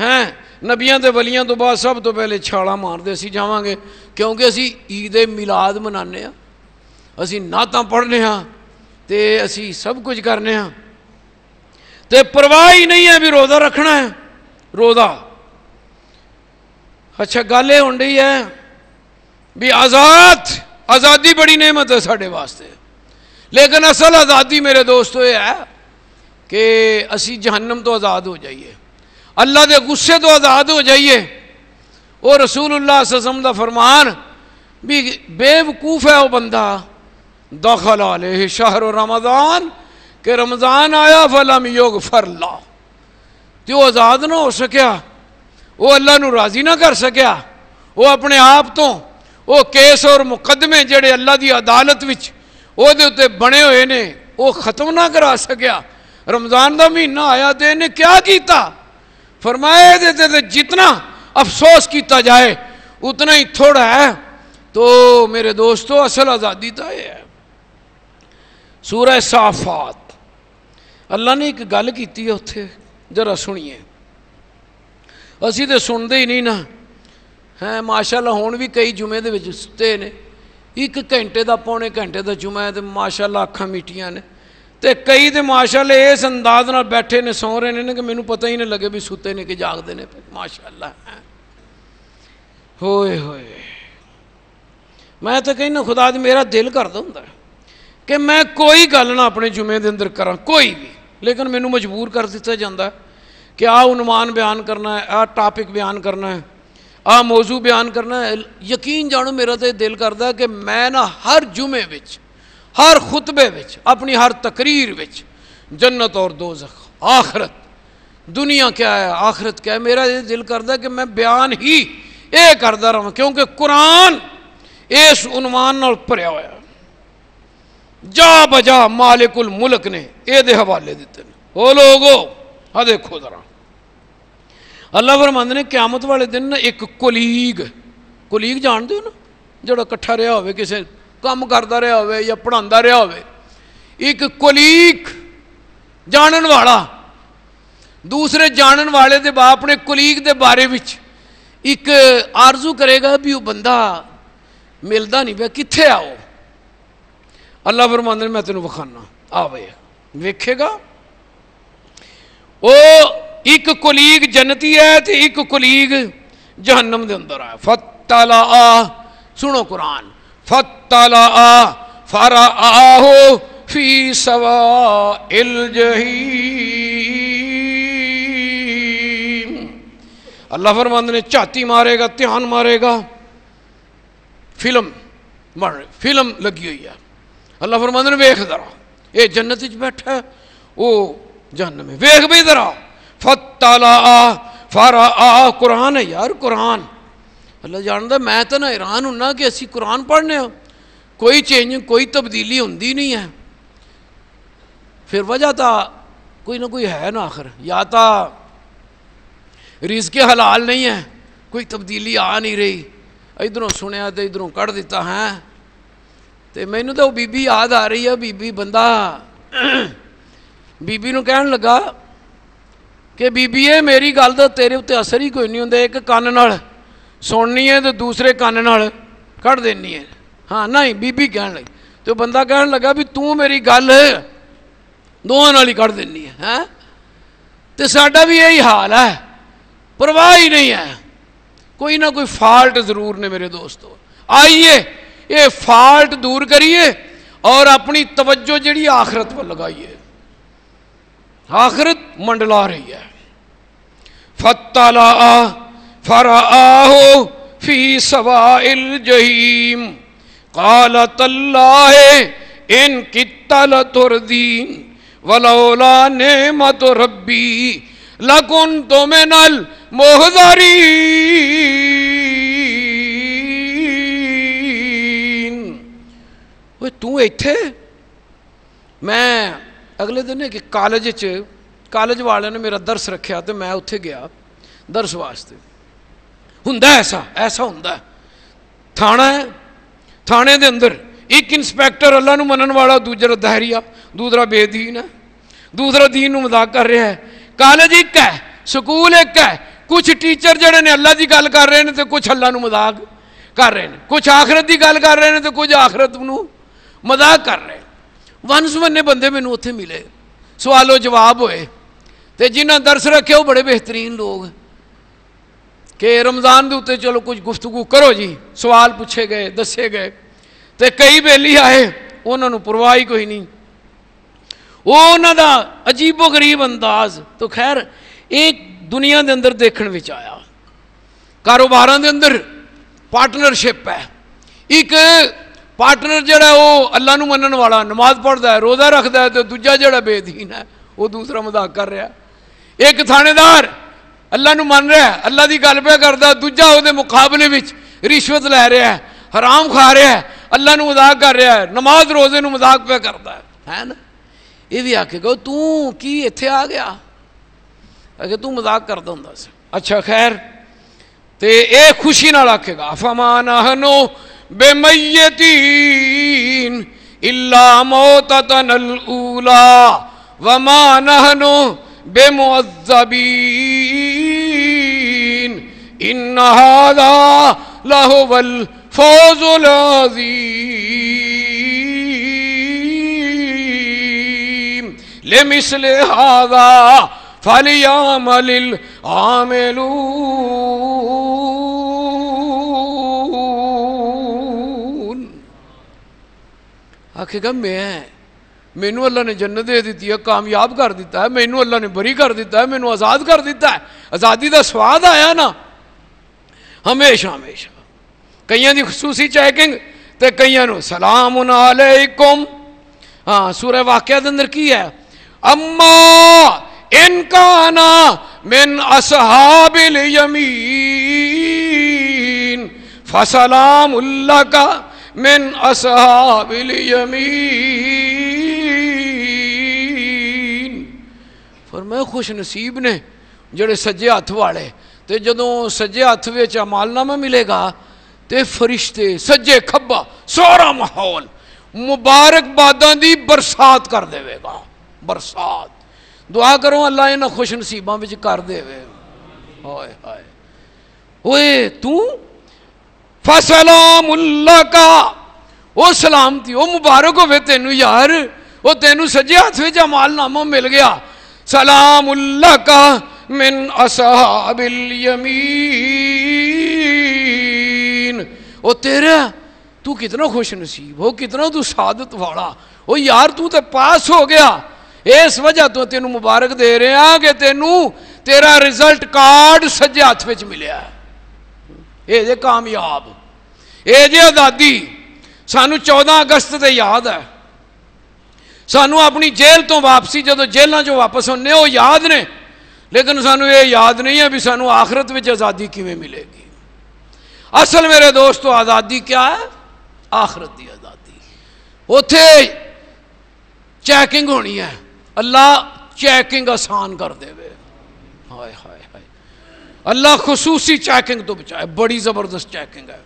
ہیں، نبیاں دے ولیاں تو بعد سب تو پہلے چھالا مارتے اسی جاواں گے۔ کیونکہ اسی عید میلاد منانے ہاں۔ اسی نعتاں پڑھنے ہاں۔ تے اسی سب کچھ کرنے ہاں۔ تے پرواہ ہی نہیں ہے بھی روزہ رکھنا ہے۔ روزہ۔ اچھا گل یہ ہوں رہی ہے بھی آزاد، آزادی بڑی نعمت ہے سارے واسطے۔ لیکن اصل آزادی میرے دوستو یہ ہے کہ اسی جہنم تو آزاد ہو جائیے۔ اللہ دے غصے تو آزاد ہو جائیے۔ اور رسول اللہ صلی اللہ علیہ وسلم دا فرمان بھی بے وقوف ہے وہ بندہ۔ دخل علیہ شہر و رمضان، کہ رمضان آیا، فلم یوگ فرلا تو آزاد نہ ہو سکیا۔ وہ اللہ نو راضی نہ کر سکیا۔ وہ اپنے آپ تو وہ کیس اور مقدمے جڑے اللہ دی عدالت وچ وہ دے بنے ہوئے نے، وہ ختم نہ کرا سکیا۔ رمضان دا مہینہ آیا تو انہیں کیا کیتا؟ فرمایا دے دے جتنا افسوس کیتا جائے، اتنا ہی تھوڑا ہے۔ تو میرے دوستو، اصل آزادی تو یہ ہے۔ سورہ صافات۔ اللہ نے ایک گل کیتی ہے اتنے ذرا سنیے۔ اسی تو سنتے ہی نہیں نا ہے ماشاء اللہ ہوں بھی کئی جمعے دے وچ ستے نے ایک گھنٹے دا پونے گھنٹے دا جمعہ ہے تو ماشاء اللہ اکھاں میٹیاں نے تے کئی تے ماشاء اللہ اس انداز نال بیٹھے نے سو رہے نے کہ مینوں پتہ ہی نہیں لگے بھی ستے نے کہ جاگدے نے ماشاء اللہ ہوئے ہوئے میں تو کہنا خدا دی میرا دل کردا ہوندا ہے کہ میں کوئی گل نہ اپنے جمعے دے اندر کراں کوئی بھی لیکن مینوں کہ آ عنوان بیان کرنا ہے، آ ٹاپک بیان کرنا ہے، آ موضوع بیان کرنا ہے۔ یقین جانو، میرا تو دل کرتا ہے کہ میں نا ہر جمعے وچ، ہر خطبے وچ، اپنی ہر تقریر وچ جنت اور دوزخ، آخرت، دنیا کیا ہے، آخرت کیا ہے۔ میرا یہ دل کرتا ہے کہ میں بیان ہی یہ کرتا رہا کیونکہ قرآن اس عنوان نال بھریا ہوا جا بجا مالک الملک نے یہ حوالے دیتے ہیں۔ وہ لوگو ہاں دیکھو ذرا۔ اللہ فرمند نے قیامت والے دن نا ایک کلیگ کلیگ جان دو نا، جڑا کٹھا رہا ہوئے کسے کام کرتا رہا ہوئے یا پڑھا رہا ہوئے ایک کلیگ جانن والا، دوسرے جانن والے دے با اپنے کلیگ دے بارے وچ ایک آرزو کرے گا بھی وہ بندہ ملتا نہیں پیا کتنے آؤ؟ اللہ فرمند نے، میں تینوں وکھانا۔ آوے ویکھے گا وہ ایک کلیگ جنتی ہے تو ایک کلیگ جہنم دے اندر ہے۔ فتلا آ سنو قرآن۔ فتلا آ فارا آہو فی سوا الجہیم اللہ فرمند نے، چاتی مارے گا دھیان مارے گا۔ فلم فلم لگی ہوئی ہے۔ اللہ فرمند نے ویخ ذرا۔ یہ جنت بیٹھا وہ جہنم میں۔ ویخ بھی ذرا۔ فتلا آ قرآن ہے یار، قرآن۔ اللہ جانتا میں تو نہ حیران ہوں کہ اسی قرآن پڑھنے ہو۔ کوئی چینج، کوئی تبدیلی ہوں نہیں ہے۔ پھر وجہ تا کوئی نہ کوئی ہے نا آخر۔ یا تا رزق حلال نہیں ہے، کوئی تبدیلی آ نہیں رہی۔ ادھروں سنیا تو ادھروں کڑھ دیتا ہے تو مینو تو بی بی یاد آ رہی ہے، بی بی بندہ بی بی نو کہن لگا کہ بی بی اے میری گل تو تیرے اتنے اثر ہی کوئی نہیں ہوں ایک کان نال سننی ہے تو دوسرے کان نال کٹ دینی ہے ہاں نہیں بی بی کہن لگی تو بندہ کہن لگا بھی تو میری گل دونوں نال ہی کٹ دینی ہے ہاں تو ساڈا بھی یہی حال ہے پرواہ ہی نہیں ہے کوئی نہ کوئی فالٹ ضرور نے میرے دوستو آئیے یہ فالٹ دور کریے اور اپنی توجہ جڑی آخرت پر لگائیے آخرت منڈلا رہی ہے۔ فتلا فرآه في سواء الجحيم۔ قال تالله إن كدت لتردين ولولا نعمة ربي لكنت من المحضرين وہ تو ایتھے؟ میں اگلے دن ایک کالج کالج والے نے میرا درس رکھیا تو میں اتنے گیا درس واسطے۔ ہوں ایسا ایسا ہوں تھانا ہے، تھانے دے اندر ایک انسپیکٹر اللہ نو منن والا، دوجرا دہریا، دوسرا بے دین ہے۔ دوسرا دین نو مذاق کر رہا ہے۔ کالج ایک ہے، سکول ایک ہے۔ کچھ ٹیچر جڑے نے اللہ دی گل کر رہے ہیں تو کچھ اللہ نو مذاق کر رہے ہیں کچھ آخرت دی گل کر رہے ہیں تو کچھ آخرت نو مذاق کر رہے ہیں ون سمنے بندے مینوں اتنے ملے سوال و جواب ہوئے تو جنہ درس رکھے وہ بڑے بہترین لوگ کہ رمضان دے اتنے چلو کچھ گفتگو کرو جی سوال پوچھے گئے دسے گئے تو کئی بیلی آئے انہوں نے پرواہی کوئی نہیں وہ انہوں دا عجیب و غریب انداز تو خیر ایک دنیا دے اندر دیکھن وچ آیا کاروباراں دے اندر پارٹنرشپ ہے ایک پارٹنر جڑا ہے وہ اللہ نو منن والا، نماز پڑھتا ہے، روزہ رکھتا ہے تو دوجا جڑا بے دین ہے، وہ دوسرا مذاق کر رہا ہے۔ ایک تھانے دار اللہ نو من رہا ہے، اللہ دی گل پہ کرتا دوجا وہ مقابلے وچ رشوت لے رہا ہے، حرام کھا رہا ہے، اللہ نو مذاق کر رہا ہے، نماز روزے نو مذاق پہ کرتا ہے۔ ہے نا؟ یہ بھی آ کے کہ تو کی اتنے آ گیا؟ کہ تو مذاق کرتا ہوں اچھا خیر۔ تے اے خوشی نال آکھے گا فمان ہنو بے میتین الا موتتن الاولا وما نحنو بے معذبین ان هذا لهو الفوز العظیم لمثل هذا فليعمل العاملون آخے گا میں مینو اللہ نے جنت دے دیتی ہے، کامیاب کر دیتا ہے۔ مینو اللہ نے بری کر دیتا ہے مینو آزاد کر دیتا ہے۔ آزادی دا سواد آیا نا۔ ہمیشہ ہمیشہ۔ کئیاں دی خصوصی چیکنگ تے کئیاں نو سلام علیکم۔ ہاں سورہ واقعہ دے اندر کی ہے؟ اما ان کانا من اصحاب الیمین، فسلام اللہ کا من اصحاب الیمین فرمایا، خوش نصیب نے جڑے سجے ہاتھ والے، تے جدوں سجے ہاتھ وچ عمال نامہ ملے گا، تے فرشتے سجے کھبا، سارا ماحول مبارک باداں دی برسات کر دے گا، برسات۔ دعا کرو اللہ انہاں خوش نصیباں وچ کر دے ہائے ہائے۔ اوئے تو فسلام اللہ کا وہ سلامتی، وہ مبارک ہوئے تینو یار۔ وہ تینو سجے ہاتھ وچ مال نامہ مل گیا۔ سلام اللہ کا من اصحاب الیمین وہ تیرا تو کتنا خوش نصیب ہو، کتنا تو سعادت والا۔ وہ یار، تو تے پاس ہو گیا۔ اس وجہ تو تینو مبارک دے رہے ہیں کہ تینو تیرا رزلٹ کارڈ سجے ہاتھ وچ ملیا ہے۔ اے جے کامیاب۔ اے جے آزادی سانو چودہ اگست تے یاد ہے سانو اپنی جیل تو واپسی جدو جیلوں چ واپس ہونے وہ یاد نے لیکن سانو یہ یاد نہیں ہے بھی سانو آخرت میں آزادی کیویں ملے گی اصل میرے دوستو آزادی کیا ہے آخرت دی آزادی اتے چیکنگ ہونی ہے اللہ چیکنگ آسان کر دے ہائے ہائے ہائے اللہ خصوصی چیکنگ تو بچائے بڑی زبردست چیکنگ ہے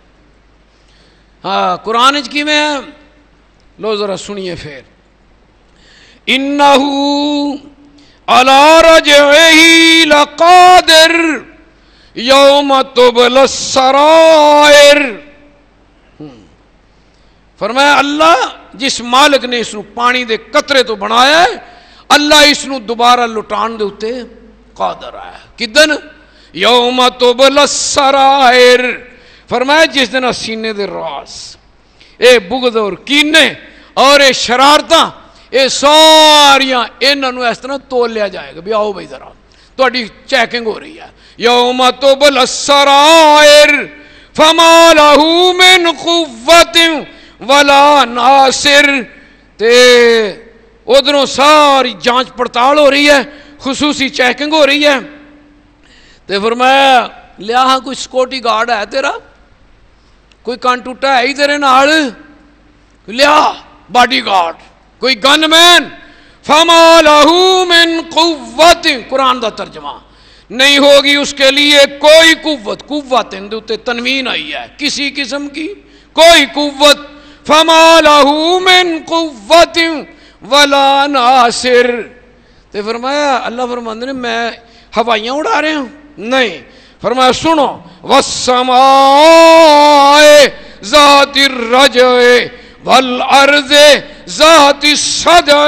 ہاں قرآن کی میں لو ذرا سنیے پھر۔ انہو علی رجعہی لقادر یوم تبل السرائر۔ فرمایا، اللہ جس مالک نے اس نو پانی دے قطرے تو بنایا ہے، اللہ اس نو دوبارہ لٹان دے ہوتے قادر آیا کدن؟ یوم تبل السرائر۔ فرمایا جس دن سینے دے راز، اے بغض اور کینے، اور اے شرارتاں، اے ساریاں انہاں اس طرح تول لیا جائے گا، بھی آؤ بھائی ذرا تہاڈی چیکنگ ہو رہی ہے۔ یوم تبل السرائر فما لہو من قوت ولا ناصر۔ تے ادھروں ساری جانچ پڑتال ہو رہی ہے، خصوصی چیکنگ ہو رہی ہے۔ تے فرمایا لیا ہاں کوئی سکوٹی گارڈ ہے تیرا؟ کوئی کان ٹوٹا ہے ہی تیرے نال؟ لیا؟ Bodyguard. کوئی گن مین فما لہو من قوت۔ قرآن دا ترجمہ۔ نہیں ہوگی اس کے لیے کوئی قوت۔ قوت ہندو تے تنوین آئی ہے۔ کسی قسم کی کوئی قوت۔ فما لہو من قوت ولا ناصر۔ تے فرمایا، اللہ فرمان نے، میں ہوائیاں اڑا رہے ہوں۔ نہیں فرمایا، سنو، والسماء ذات الرجع والارض ذات الصدع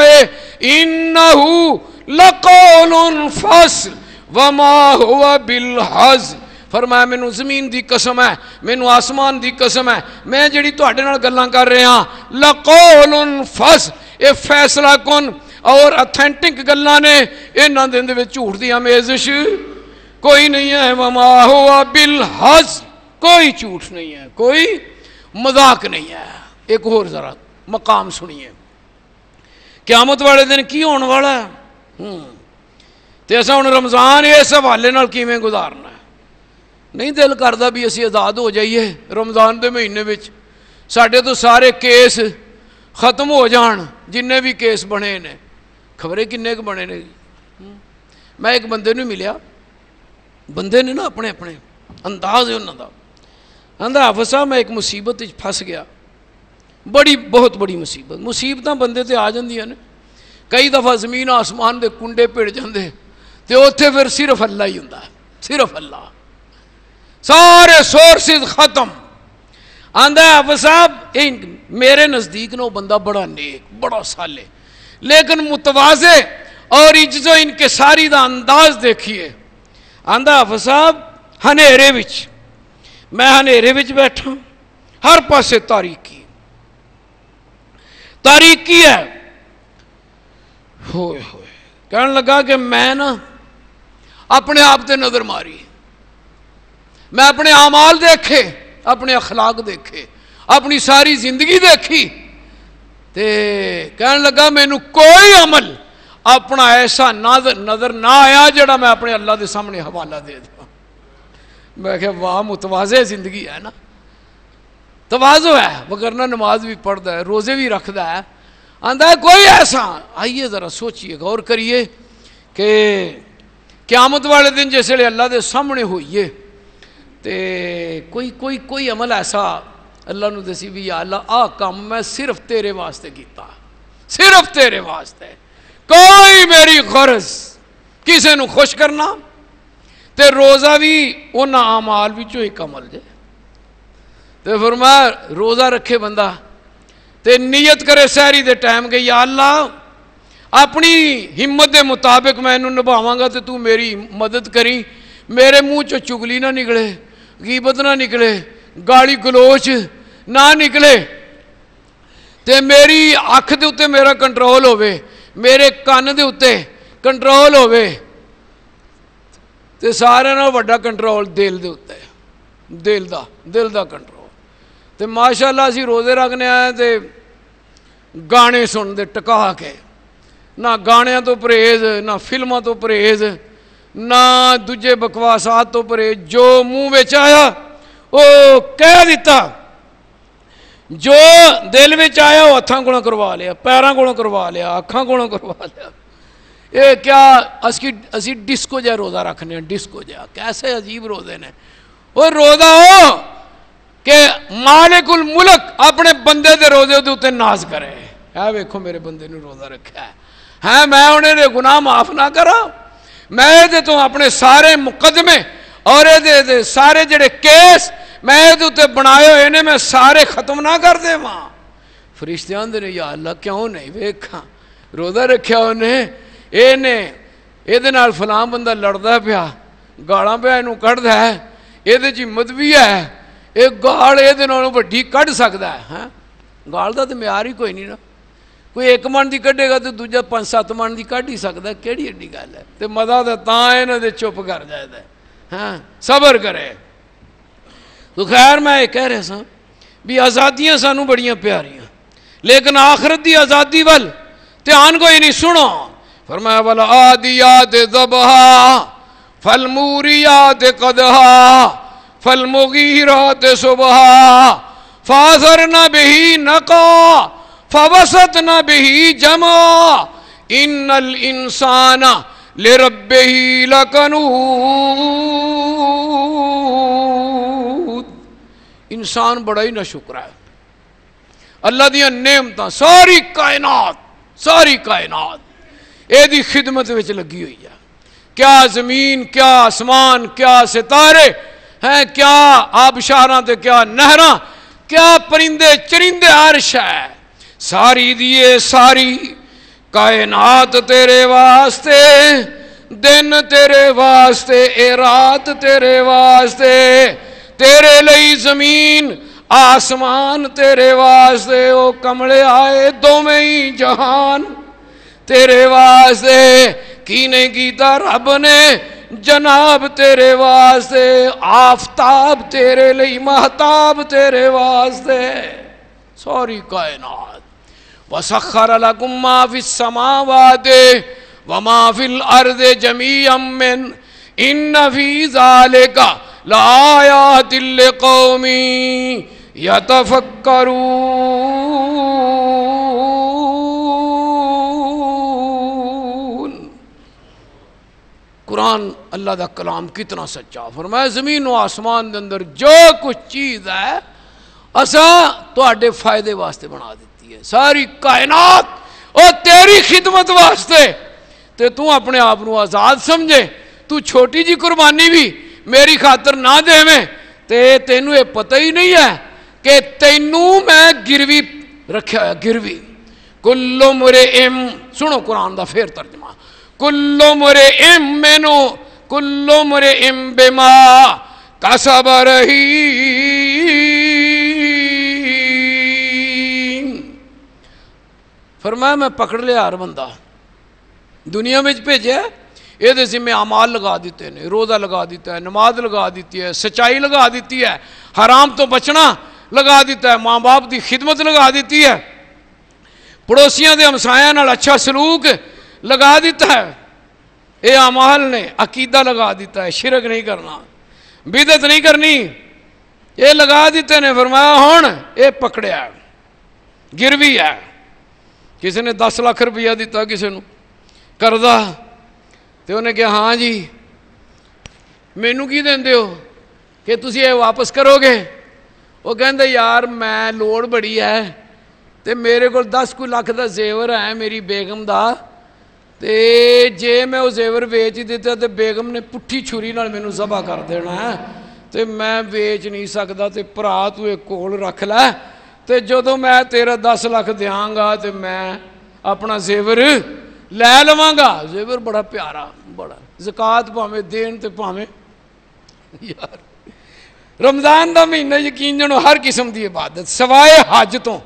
انہو لقول فصل وما ہوا بالحز فرمایا، مینو زمین دی قسم ہے، مینو آسمان دی قسم ہے، میں جڑی تواڈے نال گلاں کر رہا ہاں لقول فصل، اے فیصلہ کن اور اتھینٹک گلاں نے، انہاں دے اندر جھوٹ دی امیزش کوئی نہیں ہے، وما ہوا بالحز کوئی جھوٹ نہیں ہے، کوئی مذاق نہیں ہے۔ ایک اور ذرا مقام سنیے۔ قیامت والے دن کی ہونے والا ہے؟ ہوں۔ تو ایسا ہوں رمضان اس حوالے کیویں گزارنا ہے؟ نہیں دل کرتا بھی اسی آزاد ہو جائیے رمضان کے مہینے میں سڈے تو سارے کیس ختم ہو جان جن بھی کیس بنے نے۔ خبریں کنے بنے نے؟ میں ایک بندے نے ملیا۔ بندے نے نا اپنے اپنے انداز ہے انہوں کا آدھا حافظ صاحب میں ایک مصیبت پھس گیا۔ بڑی، بہت بڑی مصیبت۔ مصیبت بندے تے آ جاندیاں نے۔ کئی دفعہ زمین آسمان دے کنڈے پڑ جاندے۔ تے اوتھے پھر صرف اللہ ہی ہوندا ہے۔ صرف اللہ۔ سارے سورسز ختم۔ آندا ہے صاحب میرے نزدیک نو بندہ بڑا نیک، بڑا سالے لیکن متوازے اور عجز و انکساری دا انداز دیکھیے۔ آندا ہے صاحب، ہنیرے وچ۔ میں ہنیرے وچ بیٹھا ہر پاسے تاریخی تاریخی ہے۔ ہوئے ہوئے۔ کہنے لگا کہ میں نا اپنے آپ تے نظر ماری۔ میں اپنے اعمال دیکھے، اپنے اخلاق دیکھے، اپنی ساری زندگی دیکھی۔ تے کہنے لگا مینو کوئی عمل اپنا ایسا نظر نہ آیا جڑا میں اپنے اللہ دے سامنے حوالہ دے دوں۔ میں کہ واہ متوازے زندگی ہے نا۔ توازو ہے وگرنہ نماز بھی پڑھتا ہے، روزے بھی رکھتا ہے۔ آندہ ہے، کوئی ایسا۔ آئیے ذرا سوچئے، غور کریے کہ قیامت والے دن جیسے لیے اللہ دے سامنے ہوئیے، تے کوئی کوئی کوئی عمل ایسا اللہ نو دسی بھی، یا اللہ، آ کام میں صرف تیرے واسطے کیتا۔ صرف تیرے واسطے۔ کوئی میری غرض کسے نو خوش کرنا تے روزہ بھی انہا آمال بھی جو ایک عمل جائے تو فرمایا روزہ رکھے بندہ، تے نیت کرے سہری دے ٹائم گئی یا اللہ اپنی ہمت دے مطابق میں انہوں نبھاواں گا تے تو میری مدد کری، میرے منہ چو چگلی نہ نکلے، غیبت نہ نکلے گاڑی گلوچ نہ نکلے۔ تے میری اکھ دے اتے میرا کنٹرول ہوئے میرے کان دے اتے کنٹرول ہوئے تے سارے نہ وڈا کنٹرول دل دے اتے دل دا دل دا کنٹرول تو ماشاء اللہ اسی روزے رکھنے آئے تے گانے سن دے ٹکا کے نہ گانیاں تو پرہیز نہ فلموں تو پرہیز نہ دجے بکواسات تو پرہیز جو منہ بچ آیا وہ کہہ دیتا جو دل میں آیا وہ ہاتھوں کو کروا لیا پیروں کو کروا لیا اکھاں کو کروا لیا یہ کیا اسی ڈسکو جا روزہ رکھنے ہیں ڈسکو جا کیسے عجیب روزے نے وہ روزہ ہو کہ مالک الملک اپنے بندے دے روزے دے اتنے ناز کرے ہے ویکھو میرے بندے نے روزہ رکھا ہے ہے میں انہیں دے گناہ معاف نہ کرا میں دے تو اپنے سارے مقدمے اور یہ سارے جڑے کیس میں یہ تو ہوئے نے، میں سارے ختم نہ کر دے ماں۔ فرشتے فرشت نے، یا اللہ، کیوں نہیں بے کھا روضہ رکھیا ہوئے نے۔ اے نے، اے انہیں یہ فلاں بندہ لڑتا پیا گاڑا پیا انہوں یہ دا ہے۔ اے دے جی بھی ہے۔ اے گاڑ اے یہ گال پر ویڈی کڈ سکتا ہے ہاں؟ گالا تو میار ہی کوئی نہیں نا۔ کوئی ایک مان دی کٹے گا تو دوجہ پانچ سات مان دی کڈ ہی سکتا کیڑی اڈی گال ہے؟ تو مدہ دے تاں اے نا دے چپ کر جائے دے ہاں صبر کرے۔ تو خیر میں یہ کہہ رہا سا بھی آزادیاں سانو بڑیاں پیاریاں، لیکن آخرت دی آزادی ول دھیان کوئی نہیں، سنو۔ فرمایا والا آدیات ذبحا فلموریات قدحا فلمغیرات صبحا فاذرنا بہی نقا فوسطنا بہی جمع۔ ان الانسان لربه لکنود انسان بڑا ہی نہ شکر ہے۔ اللہ دیا نعمت ساری کائنات ساری کائنات یہ دی خدمت وچ لگی ہوئی ہے۔ کیا زمین، کیا آسمان، کیا ستارے، ہیں، کیا آبشاراں تے کیا نہراں، کیا پرندے چرندے عرش ہے۔ ساری دیے ساری کائنات تیرے واسطے، دن تیرے واسطے، اے رات تیرے واسطے، تیرے لئی زمین، آسمان تیرے واسطے، او کملے آئے دو میں ہی جہان تیرے واسطے کی نہیں کیتا رب نے؟ جناب تیرے واسطے، آفتاب تیرے لئی محتاب تیرے واسطے۔ سوری کائنات۔ وسخر لکم ما فی السماوات وما فی الارض جميعا من ان فی ذالک لآیات لقوم یتفکرون قرآن اللہ دا کلام کتنا سچا فرمایا، زمین و آسمان دے اندر جو کچھ چیز ہے اسا تواڈے فائدے واسطے بنا دیتی ہے۔ ساری کائنات او تیری خدمت واسطے تے تو اپنے آپ نو آزاد سمجھے۔ تو چھوٹی جی قربانی بھی میری خاطر نہ دے میں تے تینوں یہ پتہ ہی نہیں ہے کہ تینوں میں گروی رکھا ہے گروی۔ کلو مرے ام سنو قرآن دا پھر ترجمہ۔ کلو مرے ام مینو، کلو مرے ام بما کسب رہی۔ فرمایا میں پکڑ لیا ہر بندہ۔ دنیا میں بھیجا یہ ذمہ امال لگا دیتے ہیں، روزہ لگا دیتا ہے، نماز لگا دیتی ہے، سچائی لگا دیتی ہے، حرام تو بچنا لگا دیتا ہے، ماں باپ کی خدمت لگا دیتی ہے۔ پڑوسیاں دے ہمسایاں نال اچھا سلوک لگا دیتا ہے۔ یہ امال نے عقیدہ لگا دیتا ہے، شرک نہیں کرنا بدت نہیں کرنی۔ یہ لگا دیتے نے فرمایا ہون یہ پکڑیا گروی ہے۔ کسی نے دس لاکھ روپیہ دیتا کسی نو۔ کردہ تو انہیں کہا ہاں جی۔ مینو کی دیں ہو کہ تسی یہ واپس کرو گے وہ کہندے، یار، میں لوڑ بڑی ہے۔ تے میرے کو دس کو لاکھ دا زیور ہے میری بیگم دا۔ تے جے میں وہ زیور ویچ دیتا تے بیگم نے پٹھی چھری نال مینو ذبح کر دینا ہے۔ تے میں ویچ نہیں سکدا، تے بھرا تو ایک کول رکھ لے تے میں تیرا دس لاکھ دیاں گا تے میں اپنا زیور لے لواں گا۔ زیور بڑا پیارا، بڑا۔ زکات پاویں، دین تے یار، رمضان دا مہینہ یقین جنو ہر قسم دی عبادت، سوائے حج تو۔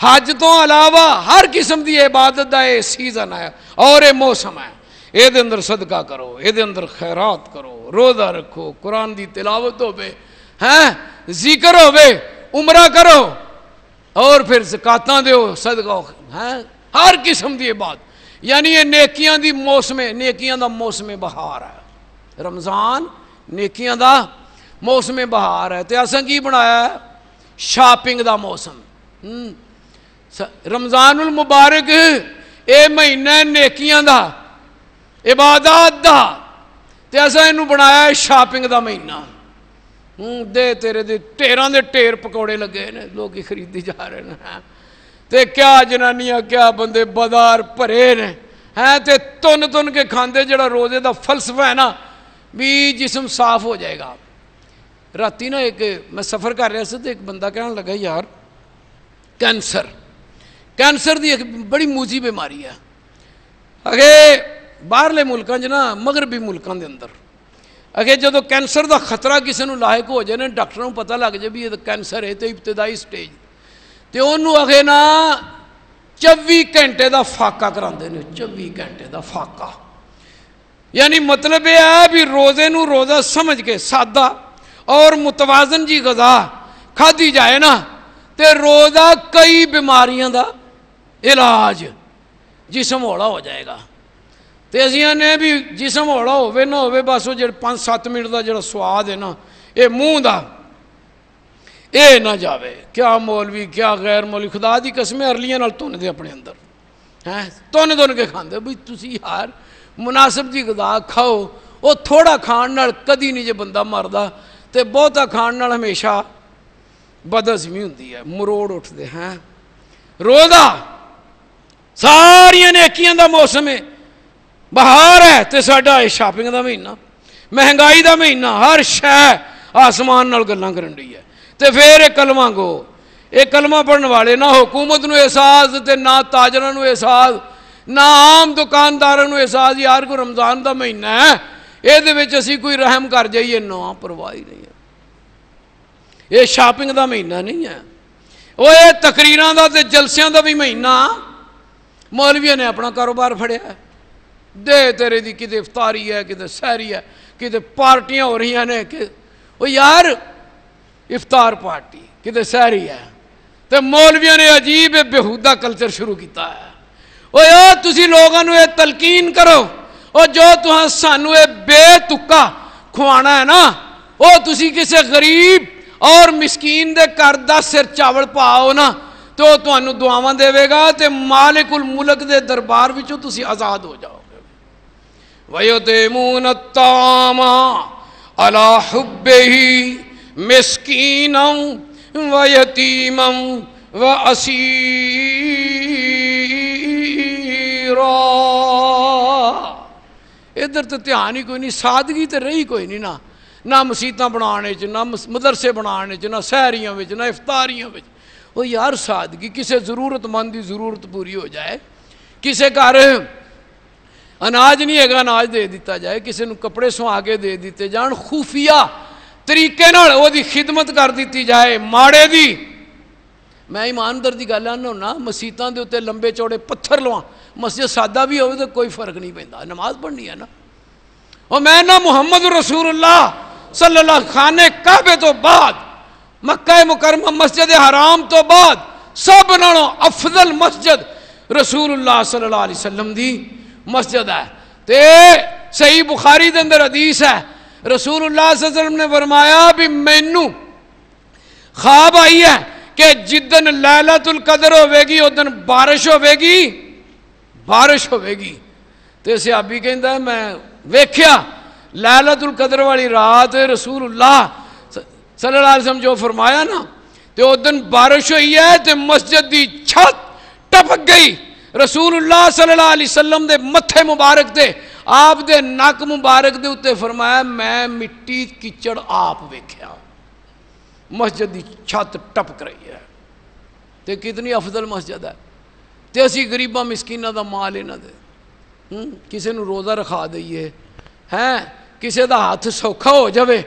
حج تو علاوہ ہر قسم دی عبادت دا اے سیزن ہے اور اے موسم ہے اے دے اندر صدقہ کرو، اے دے اندر خیرات کرو، روزہ رکھو، قرآن دی تلاوت ہوے ہیں ذکر ہوے عمرہ کرو۔ اور پھر زکاتاں دیو صدقہ ہیں؟ ہر قسم دی عبادت۔ یعنی یہ نیکیاں دی موسم، نیکیاں دا موسم بہار ہے۔ رمضان نیکیاں دا موسم بہار ہے۔ تے اساں کی بنایا ہے؟ شاپنگ دا موسم۔ رمضان المبارک اے مہینہ نیکیاں دا، عبادات دا۔ تے اساں اینو بنایا ہے شاپنگ دا مہینہ۔ دے تیرے دے ٹیراں دے ٹیر پکوڑے لگے نے لوگ خریدی جا رہے ہیں تے کیا جنانیاں کیا بندے بازار بھرے نے ہیں تے تن تن کے کھاندے جڑا روزے دا فلسفہ ہے نا بھی جسم صاف ہو جائے گا راتی نا ایک میں سفر کر رہا سی تو ایک بندہ کہنے لگا یار کینسر کینسر دی ایک بڑی موزی بیماری ہے اگے باہرلے ملکاں چ نا مغربی ملکاں دے اندر اگے جدو کینسر دا خطرہ کسی نو لاحق ہو جائے نا ڈاکٹر نو پتہ لگ جائے بھی یہ کینسر ہے تو ابتدائی سٹیج تے انہوں اگے نا 24 ਘੰਟੇ ਦਾ ਫਾਕਾ ਕਰਾਉਂਦੇ ਨੇ 24 ਘੰਟੇ ਦਾ ਫਾਕਾ ਯਾਨੀ ਮਤਲਬ ਇਹ ਹੈ ਵੀ ਰੋਜ਼ੇ ਨੂੰ ਰੋਜ਼ਾ ਸਮਝ ਕੇ ਸਾਦਾ ਔਰ ਮੁਤਵਾਜ਼ਨ ਜੀ ਗਜ਼ਾ ਖਾਧੀ ਜਾਏ ਨਾ ਤੇ ਰੋਜ਼ਾ ਕਈ ਬਿਮਾਰੀਆਂ ਦਾ ਇਲਾਜ ਜਿਸਮ ਹੌਲਾ ਹੋ ਜਾਏਗਾ تو ازیاں نے بھی جسم ہوڑا ہوئے نہ ہوئے بس وہ جڑے پانچ سات منٹ دا جڑا سواد ہے نا، اے منہ کا اے نہ جاوے، کیا مولوی، کیا غیر مولوی، خدا دی قسمیں ارلیاں نال تونے دے اپنے اندر۔ تونے دونے کے کھان دے بھئی تسی تُر مناسب دی غدا کھاؤ۔ وہ تھوڑا کھان نال کدی نہیں جب بندہ مردہ تے بہتا کھان نال ہمیشہ بدسمی ہوں مروڑ اٹھتے ہیں۔ روا ساری نیکیاں کا موسم ہے۔ ਬਹਾਰ ਹੈ ਤੇ ਸਾਡਾ ਇਹ ਸ਼ਾਪਿੰਗ ਦਾ ਮਹੀਨਾ ਮਹਿੰਗਾਈ ਦਾ ਮਹੀਨਾ ਹਰ ਸ਼ੈ ਆਸਮਾਨ ਨਾਲ ਗੱਲਾਂ ਕਰਨ ਰਹੀ ਹੈ ਤੇ ਫੇਰ ਇਹ ਕਲਮਾ ਗੋ ਇਹ ਕਲਮਾ ਪੜਨ ਵਾਲੇ ਨਾ ਹਕੂਮਤ ਨੂੰ ਅਹਿਸਾਸ ਤੇ ਨਾ ਤਾਜਰਾਂ ਨੂੰ ਅਹਿਸਾਸ ਨਾ ਆਮ ਦੁਕਾਨਦਾਰਾਂ ਨੂੰ ਅਹਿਸਾਸ ਯਾਰ ਕੋ ਰਮਜ਼ਾਨ ਦਾ ਮਹੀਨਾ ਹੈ ਇਹਦੇ ਵਿੱਚ ਅਸੀਂ ਕੋਈ ਰਹਿਮ ਕਰ ਜਾਈਏ ਨਾ ਪਰਵਾਹ ਹੀ ਨਹੀਂ ਹੈ ਇਹ ਸ਼ਾਪਿੰਗ ਦਾ ਮਹੀਨਾ ਨਹੀਂ ਹੈ ਉਹ ਇਹ ਤਕਰੀਰਾਂ ਦਾ ਤੇ ਜਲਸਿਆਂ ਦਾ ਵੀ ਮਹੀਨਾ ਮੌਲਵੀਆਂ ਨੇ ਆਪਣਾ ਕਾਰੋਬਾਰ ਫੜਿਆ دے تیرے دی کتے افطاری ہے کتے سہری ہے کتے پارٹیاں ہو رہی نے کہ او یار، افطار پارٹی کتے سہری ہے۔ تو مولویاں نے عجیب بےہودہ کلچر شروع کیتا ہے۔ وہ یار تسی لوگاں نو تلقین کرو۔ وہ جو تہاں سانو اے بے تکا کھوانا ہے نا وہ تسی کسے غریب اور مسکین دے گھر سر چاول پاؤ نا تو تہانوں دعاواں دے گا۔ تو مالک الملک دے دربار وچوں تسی آزاد ہو جاؤ۔ وَيُطِمُونَ الطَّعَامَ عَلَى حُبِّهِ مِسْكِينًا وَيَتِيمًا وَأَسِيرًا ادھر تو دھیان کوئی نہیں، سادگی تو رہی کوئی نہیں نا۔ نہ مسیطہ بنانے چھے نہ مدرسے بنانے چ، نہ سہریاں وچ، نہ افطاریاں وچ۔ وہ یار سادگی، کسے ضرورت مندی ضرورت پوری ہو جائے، کسے کہہ رہے ہیں ਅਨਾਜ ਨਹੀਂ ਹੈਗਾ ਅਨਾਜ ਦੇ ਦਿੱਤਾ ਜਾਏ ਕਿਸੇ ਨੂੰ ਕੱਪੜੇ ਸੁਆ ਕੇ ਦੇ ਦਿੱਤੇ ਜਾਣ ਖੂਫੀਆ ਤਰੀਕੇ ਨਾਲ ਉਹਦੀ ਖਿਦਮਤ ਕਰ ਦਿੱਤੀ ਜਾਏ ਮਾੜੇ ਦੀ ਮੈਂ ਇਮਾਨਦਾਰ ਦੀ ਗੱਲ ਆਨਾ ਹੁੰਨਾ ਮਸੀਤਾਂ ਦੇ ਉੱਤੇ ਲੰਬੇ ਚੌੜੇ ਪੱਥਰ ਲਵਾ ਮਸਜਿਦ ਸਾਦਾ ਵੀ ਹੋਵੇ ਤਾਂ ਕੋਈ ਫਰਕ ਨਹੀਂ ਪੈਂਦਾ ਨਮਾਜ਼ ਪੜ੍ਹਨੀ ਹੈ ਨਾ ਉਹ ਮੈਂ ਨਾ ਮੁਹੰਮਦ ਰਸੂਲullah ਸੱਲੱਲਾਹੁ ਖਾਨੇ ਕਾਬੇ ਤੋਂ ਬਾਅਦ ਮੱਕਾ ਮੁਕਰਮਾ ਮਸਜਿਦ ਹਰਾਮ ਤੋਂ ਬਾਅਦ ਸਭ ਨਾਲੋਂ ਅਫਜ਼ਲ ਮਸਜਿਦ ਰਸੂਲullah ਸੱਲੱਲਾਹੁ ਅਲੈਹਿ ਵਸੱਲਮ ਦੀ مسجد ہے۔ تے صحیح بخاری دے اندر حدیث ہے۔ رسول اللہ صلی اللہ علیہ وسلم نے فرمایا بھی مینو خواب آئی ہے کہ جدن لیلت القدر ہوے گی اس دن بارش ہوے گی بارش ہوے گی تے صحابی کہندا ہے، میں ویکھیا لیلت القدر والی رات رسول اللہ صلی اللہ علیہ وسلم جو فرمایا نا، تے اس دن بارش ہوئی ہے، تے مسجد دی چھت ٹپک گئی۔ رسول اللہ صلی اللہ علیہ وسلم دے متھے مبارک دے، آپ دے ناک مبارک دے اتے فرمایا، میں مٹی کچڑ آپ ویکھیا مسجد دی چھت ٹپک رہی ہے۔ تے کتنی افضل مسجد ہے۔ تے اسی گریباں مسکینہ دا مال نہ دے۔ کسے نو روزہ رکھا دئیے۔ ہیں کسے دا ہاتھ سوکھا ہو جاوے۔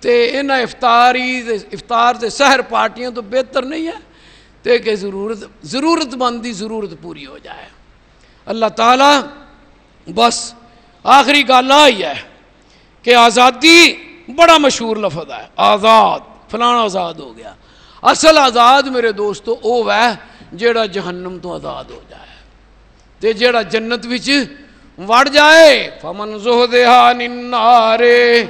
تے انہاں افطاری افطار تے سہر پارٹیاں تو بہتر نہیں ہے۔ تے کہ ضرورت ضرورت مند دی ضرورت پوری ہو جائے۔ اللہ تعالیٰ بس آخری گل آئی ہے کہ آزادی بڑا مشہور لفظ ہے۔ آزاد فلانا آزاد ہو گیا۔ اصل آزاد میرے دوستو او ہے جیڑا جہنم تو آزاد ہو جائے۔ تے جیڑا جنت وچ وڑ جائے۔ فمن زہدہا ننارے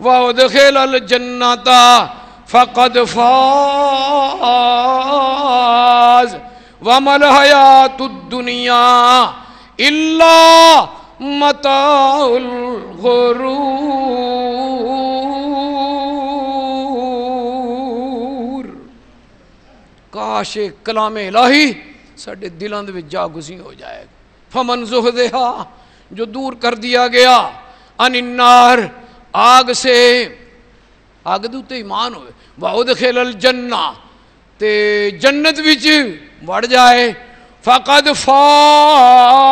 وَأُدْخِلَ الْجَنَّةَ فقد فاز. وما حیات الدنیا اللہ متاع الغرور. کاش کلام الہی سڈے دلوں کے جا گزی ہو جائے. فمن زہدہا جو دور کر دیا گیا، ان النار، آگ سے آگے تو ایمان ہوئے وَعُدْ خِلَ الْجَنَّةِ تے جنت وچ وڑ جائے فَقَدْ فَاد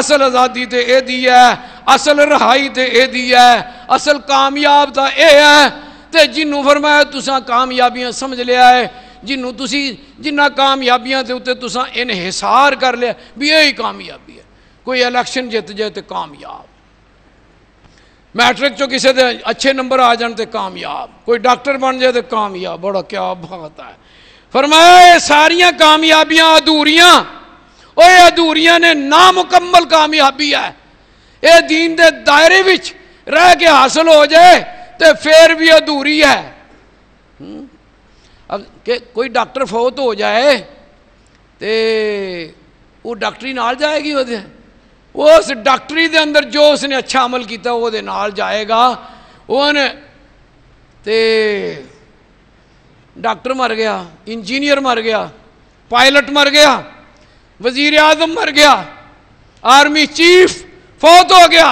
اصل ازادی تے اے دی ہے اصل رہائی تے اے دی ہے اصل کامیاب تا اے ہے تے جنہوں فرمایا تساں کامیابیاں سمجھ لیا ہے جنہوں تُسی جنہ کامیابیاں تے اوتے تساں انحصار کر لیا بھی اے ہی کامیابی ہے کوئی الیکشن جیت جائے تے کامیاب میٹرک چو کسی دے اچھے نمبر آ جانتے کامیاب۔ کوئی ڈاکٹر بن جائے دے کامیاب۔ بڑا کیا بات ہے۔ فرمایا ساریاں کامیابیاں ادھوریاں۔ اے ادھوریاں نے نامکمل کامیابی ہے۔ اے دین دے دائرے وچ رہ کے حاصل ہو جائے تو پھر بھی ادھوری ہے۔ کہ کوئی ڈاکٹر فوت ہو جائے تو وہ ڈاکٹری نال جائے گی وہ اس ڈاکٹری دے اندر ਉਸ ਡਾਕਟਰੀ ਦੇ ਅੰਦਰ ਜੋ ਉਸਨੇ وہ دے نال جائے گا۔ وہ نے تے ڈاکٹر مر گیا، انجینئر مر گیا، پائلٹ مر گیا، وزیر آدم مر گیا، آرمی چیف فوت ہو گیا۔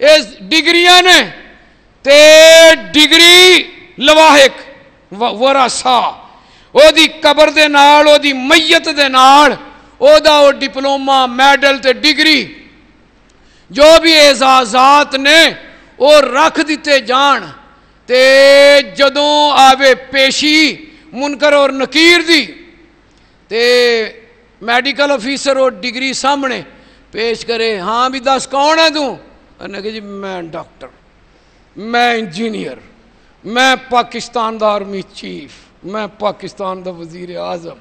اس ڈگریہ نے تے ڈگری لواہک ورہ سا وہ دی قبر دے نال وہ دی میت دے نال عہدہ اور ڈپلوما میڈل تے ڈگری جو بھی اعزازات نے وہ رکھ دیتے جان تے جدوں آوے پیشی منکر اور نکیر دی تے میڈیکل آفیسر اور ڈگری سامنے پیش کرے ہاں بھی دس کون ہے تو؟ انہیں کہ جی میں ڈاکٹر، میں انجینئر، میں پاکستان دا آرمی چیف، میں پاکستان دا وزیر اعظم۔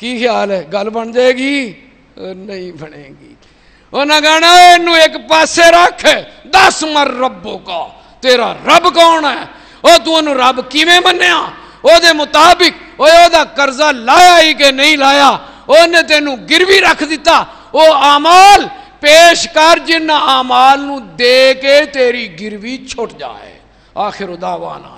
ਕੀ ਖਿਆਲ ਹੈ ਗੱਲ ਬਣ ਜਾਏਗੀ ਅਹ ਨਹੀਂ ਬਣੇਗੀ ਉਹਨਾਂ ਕਹਣਾ ਇਹਨੂੰ ਇੱਕ ਪਾਸੇ ਰੱਖ ਦੱਸ ਮਰ ਰੱਬੋ ਕਾ ਤੇਰਾ ਰੱਬ ਕੌਣ ਹੈ ਉਹ ਤੂੰ ਉਹਨੂੰ ਰੱਬ ਕਿਵੇਂ ਮੰਨਿਆ ਉਹਦੇ ਮੁਤਾਬਿਕ ਓਏ ਉਹਦਾ ਕਰਜ਼ਾ ਲਾਇਆ ਹੀ ਕਿ ਨਹੀਂ ਲਾਇਆ ਉਹਨੇ ਤੈਨੂੰ ਗਿਰਵੀ ਰੱਖ ਦਿੱਤਾ ਉਹ ਆਮਾਲ ਪੇਸ਼ ਕਰ ਜਿਨ ਆਮਾਲ ਨੂੰ ਦੇ ਕੇ ਤੇਰੀ ਗਿਰਵੀ ਛੁੱਟ ਜਾਏ ਆਖਿਰ ਦਾਵਾਨਾ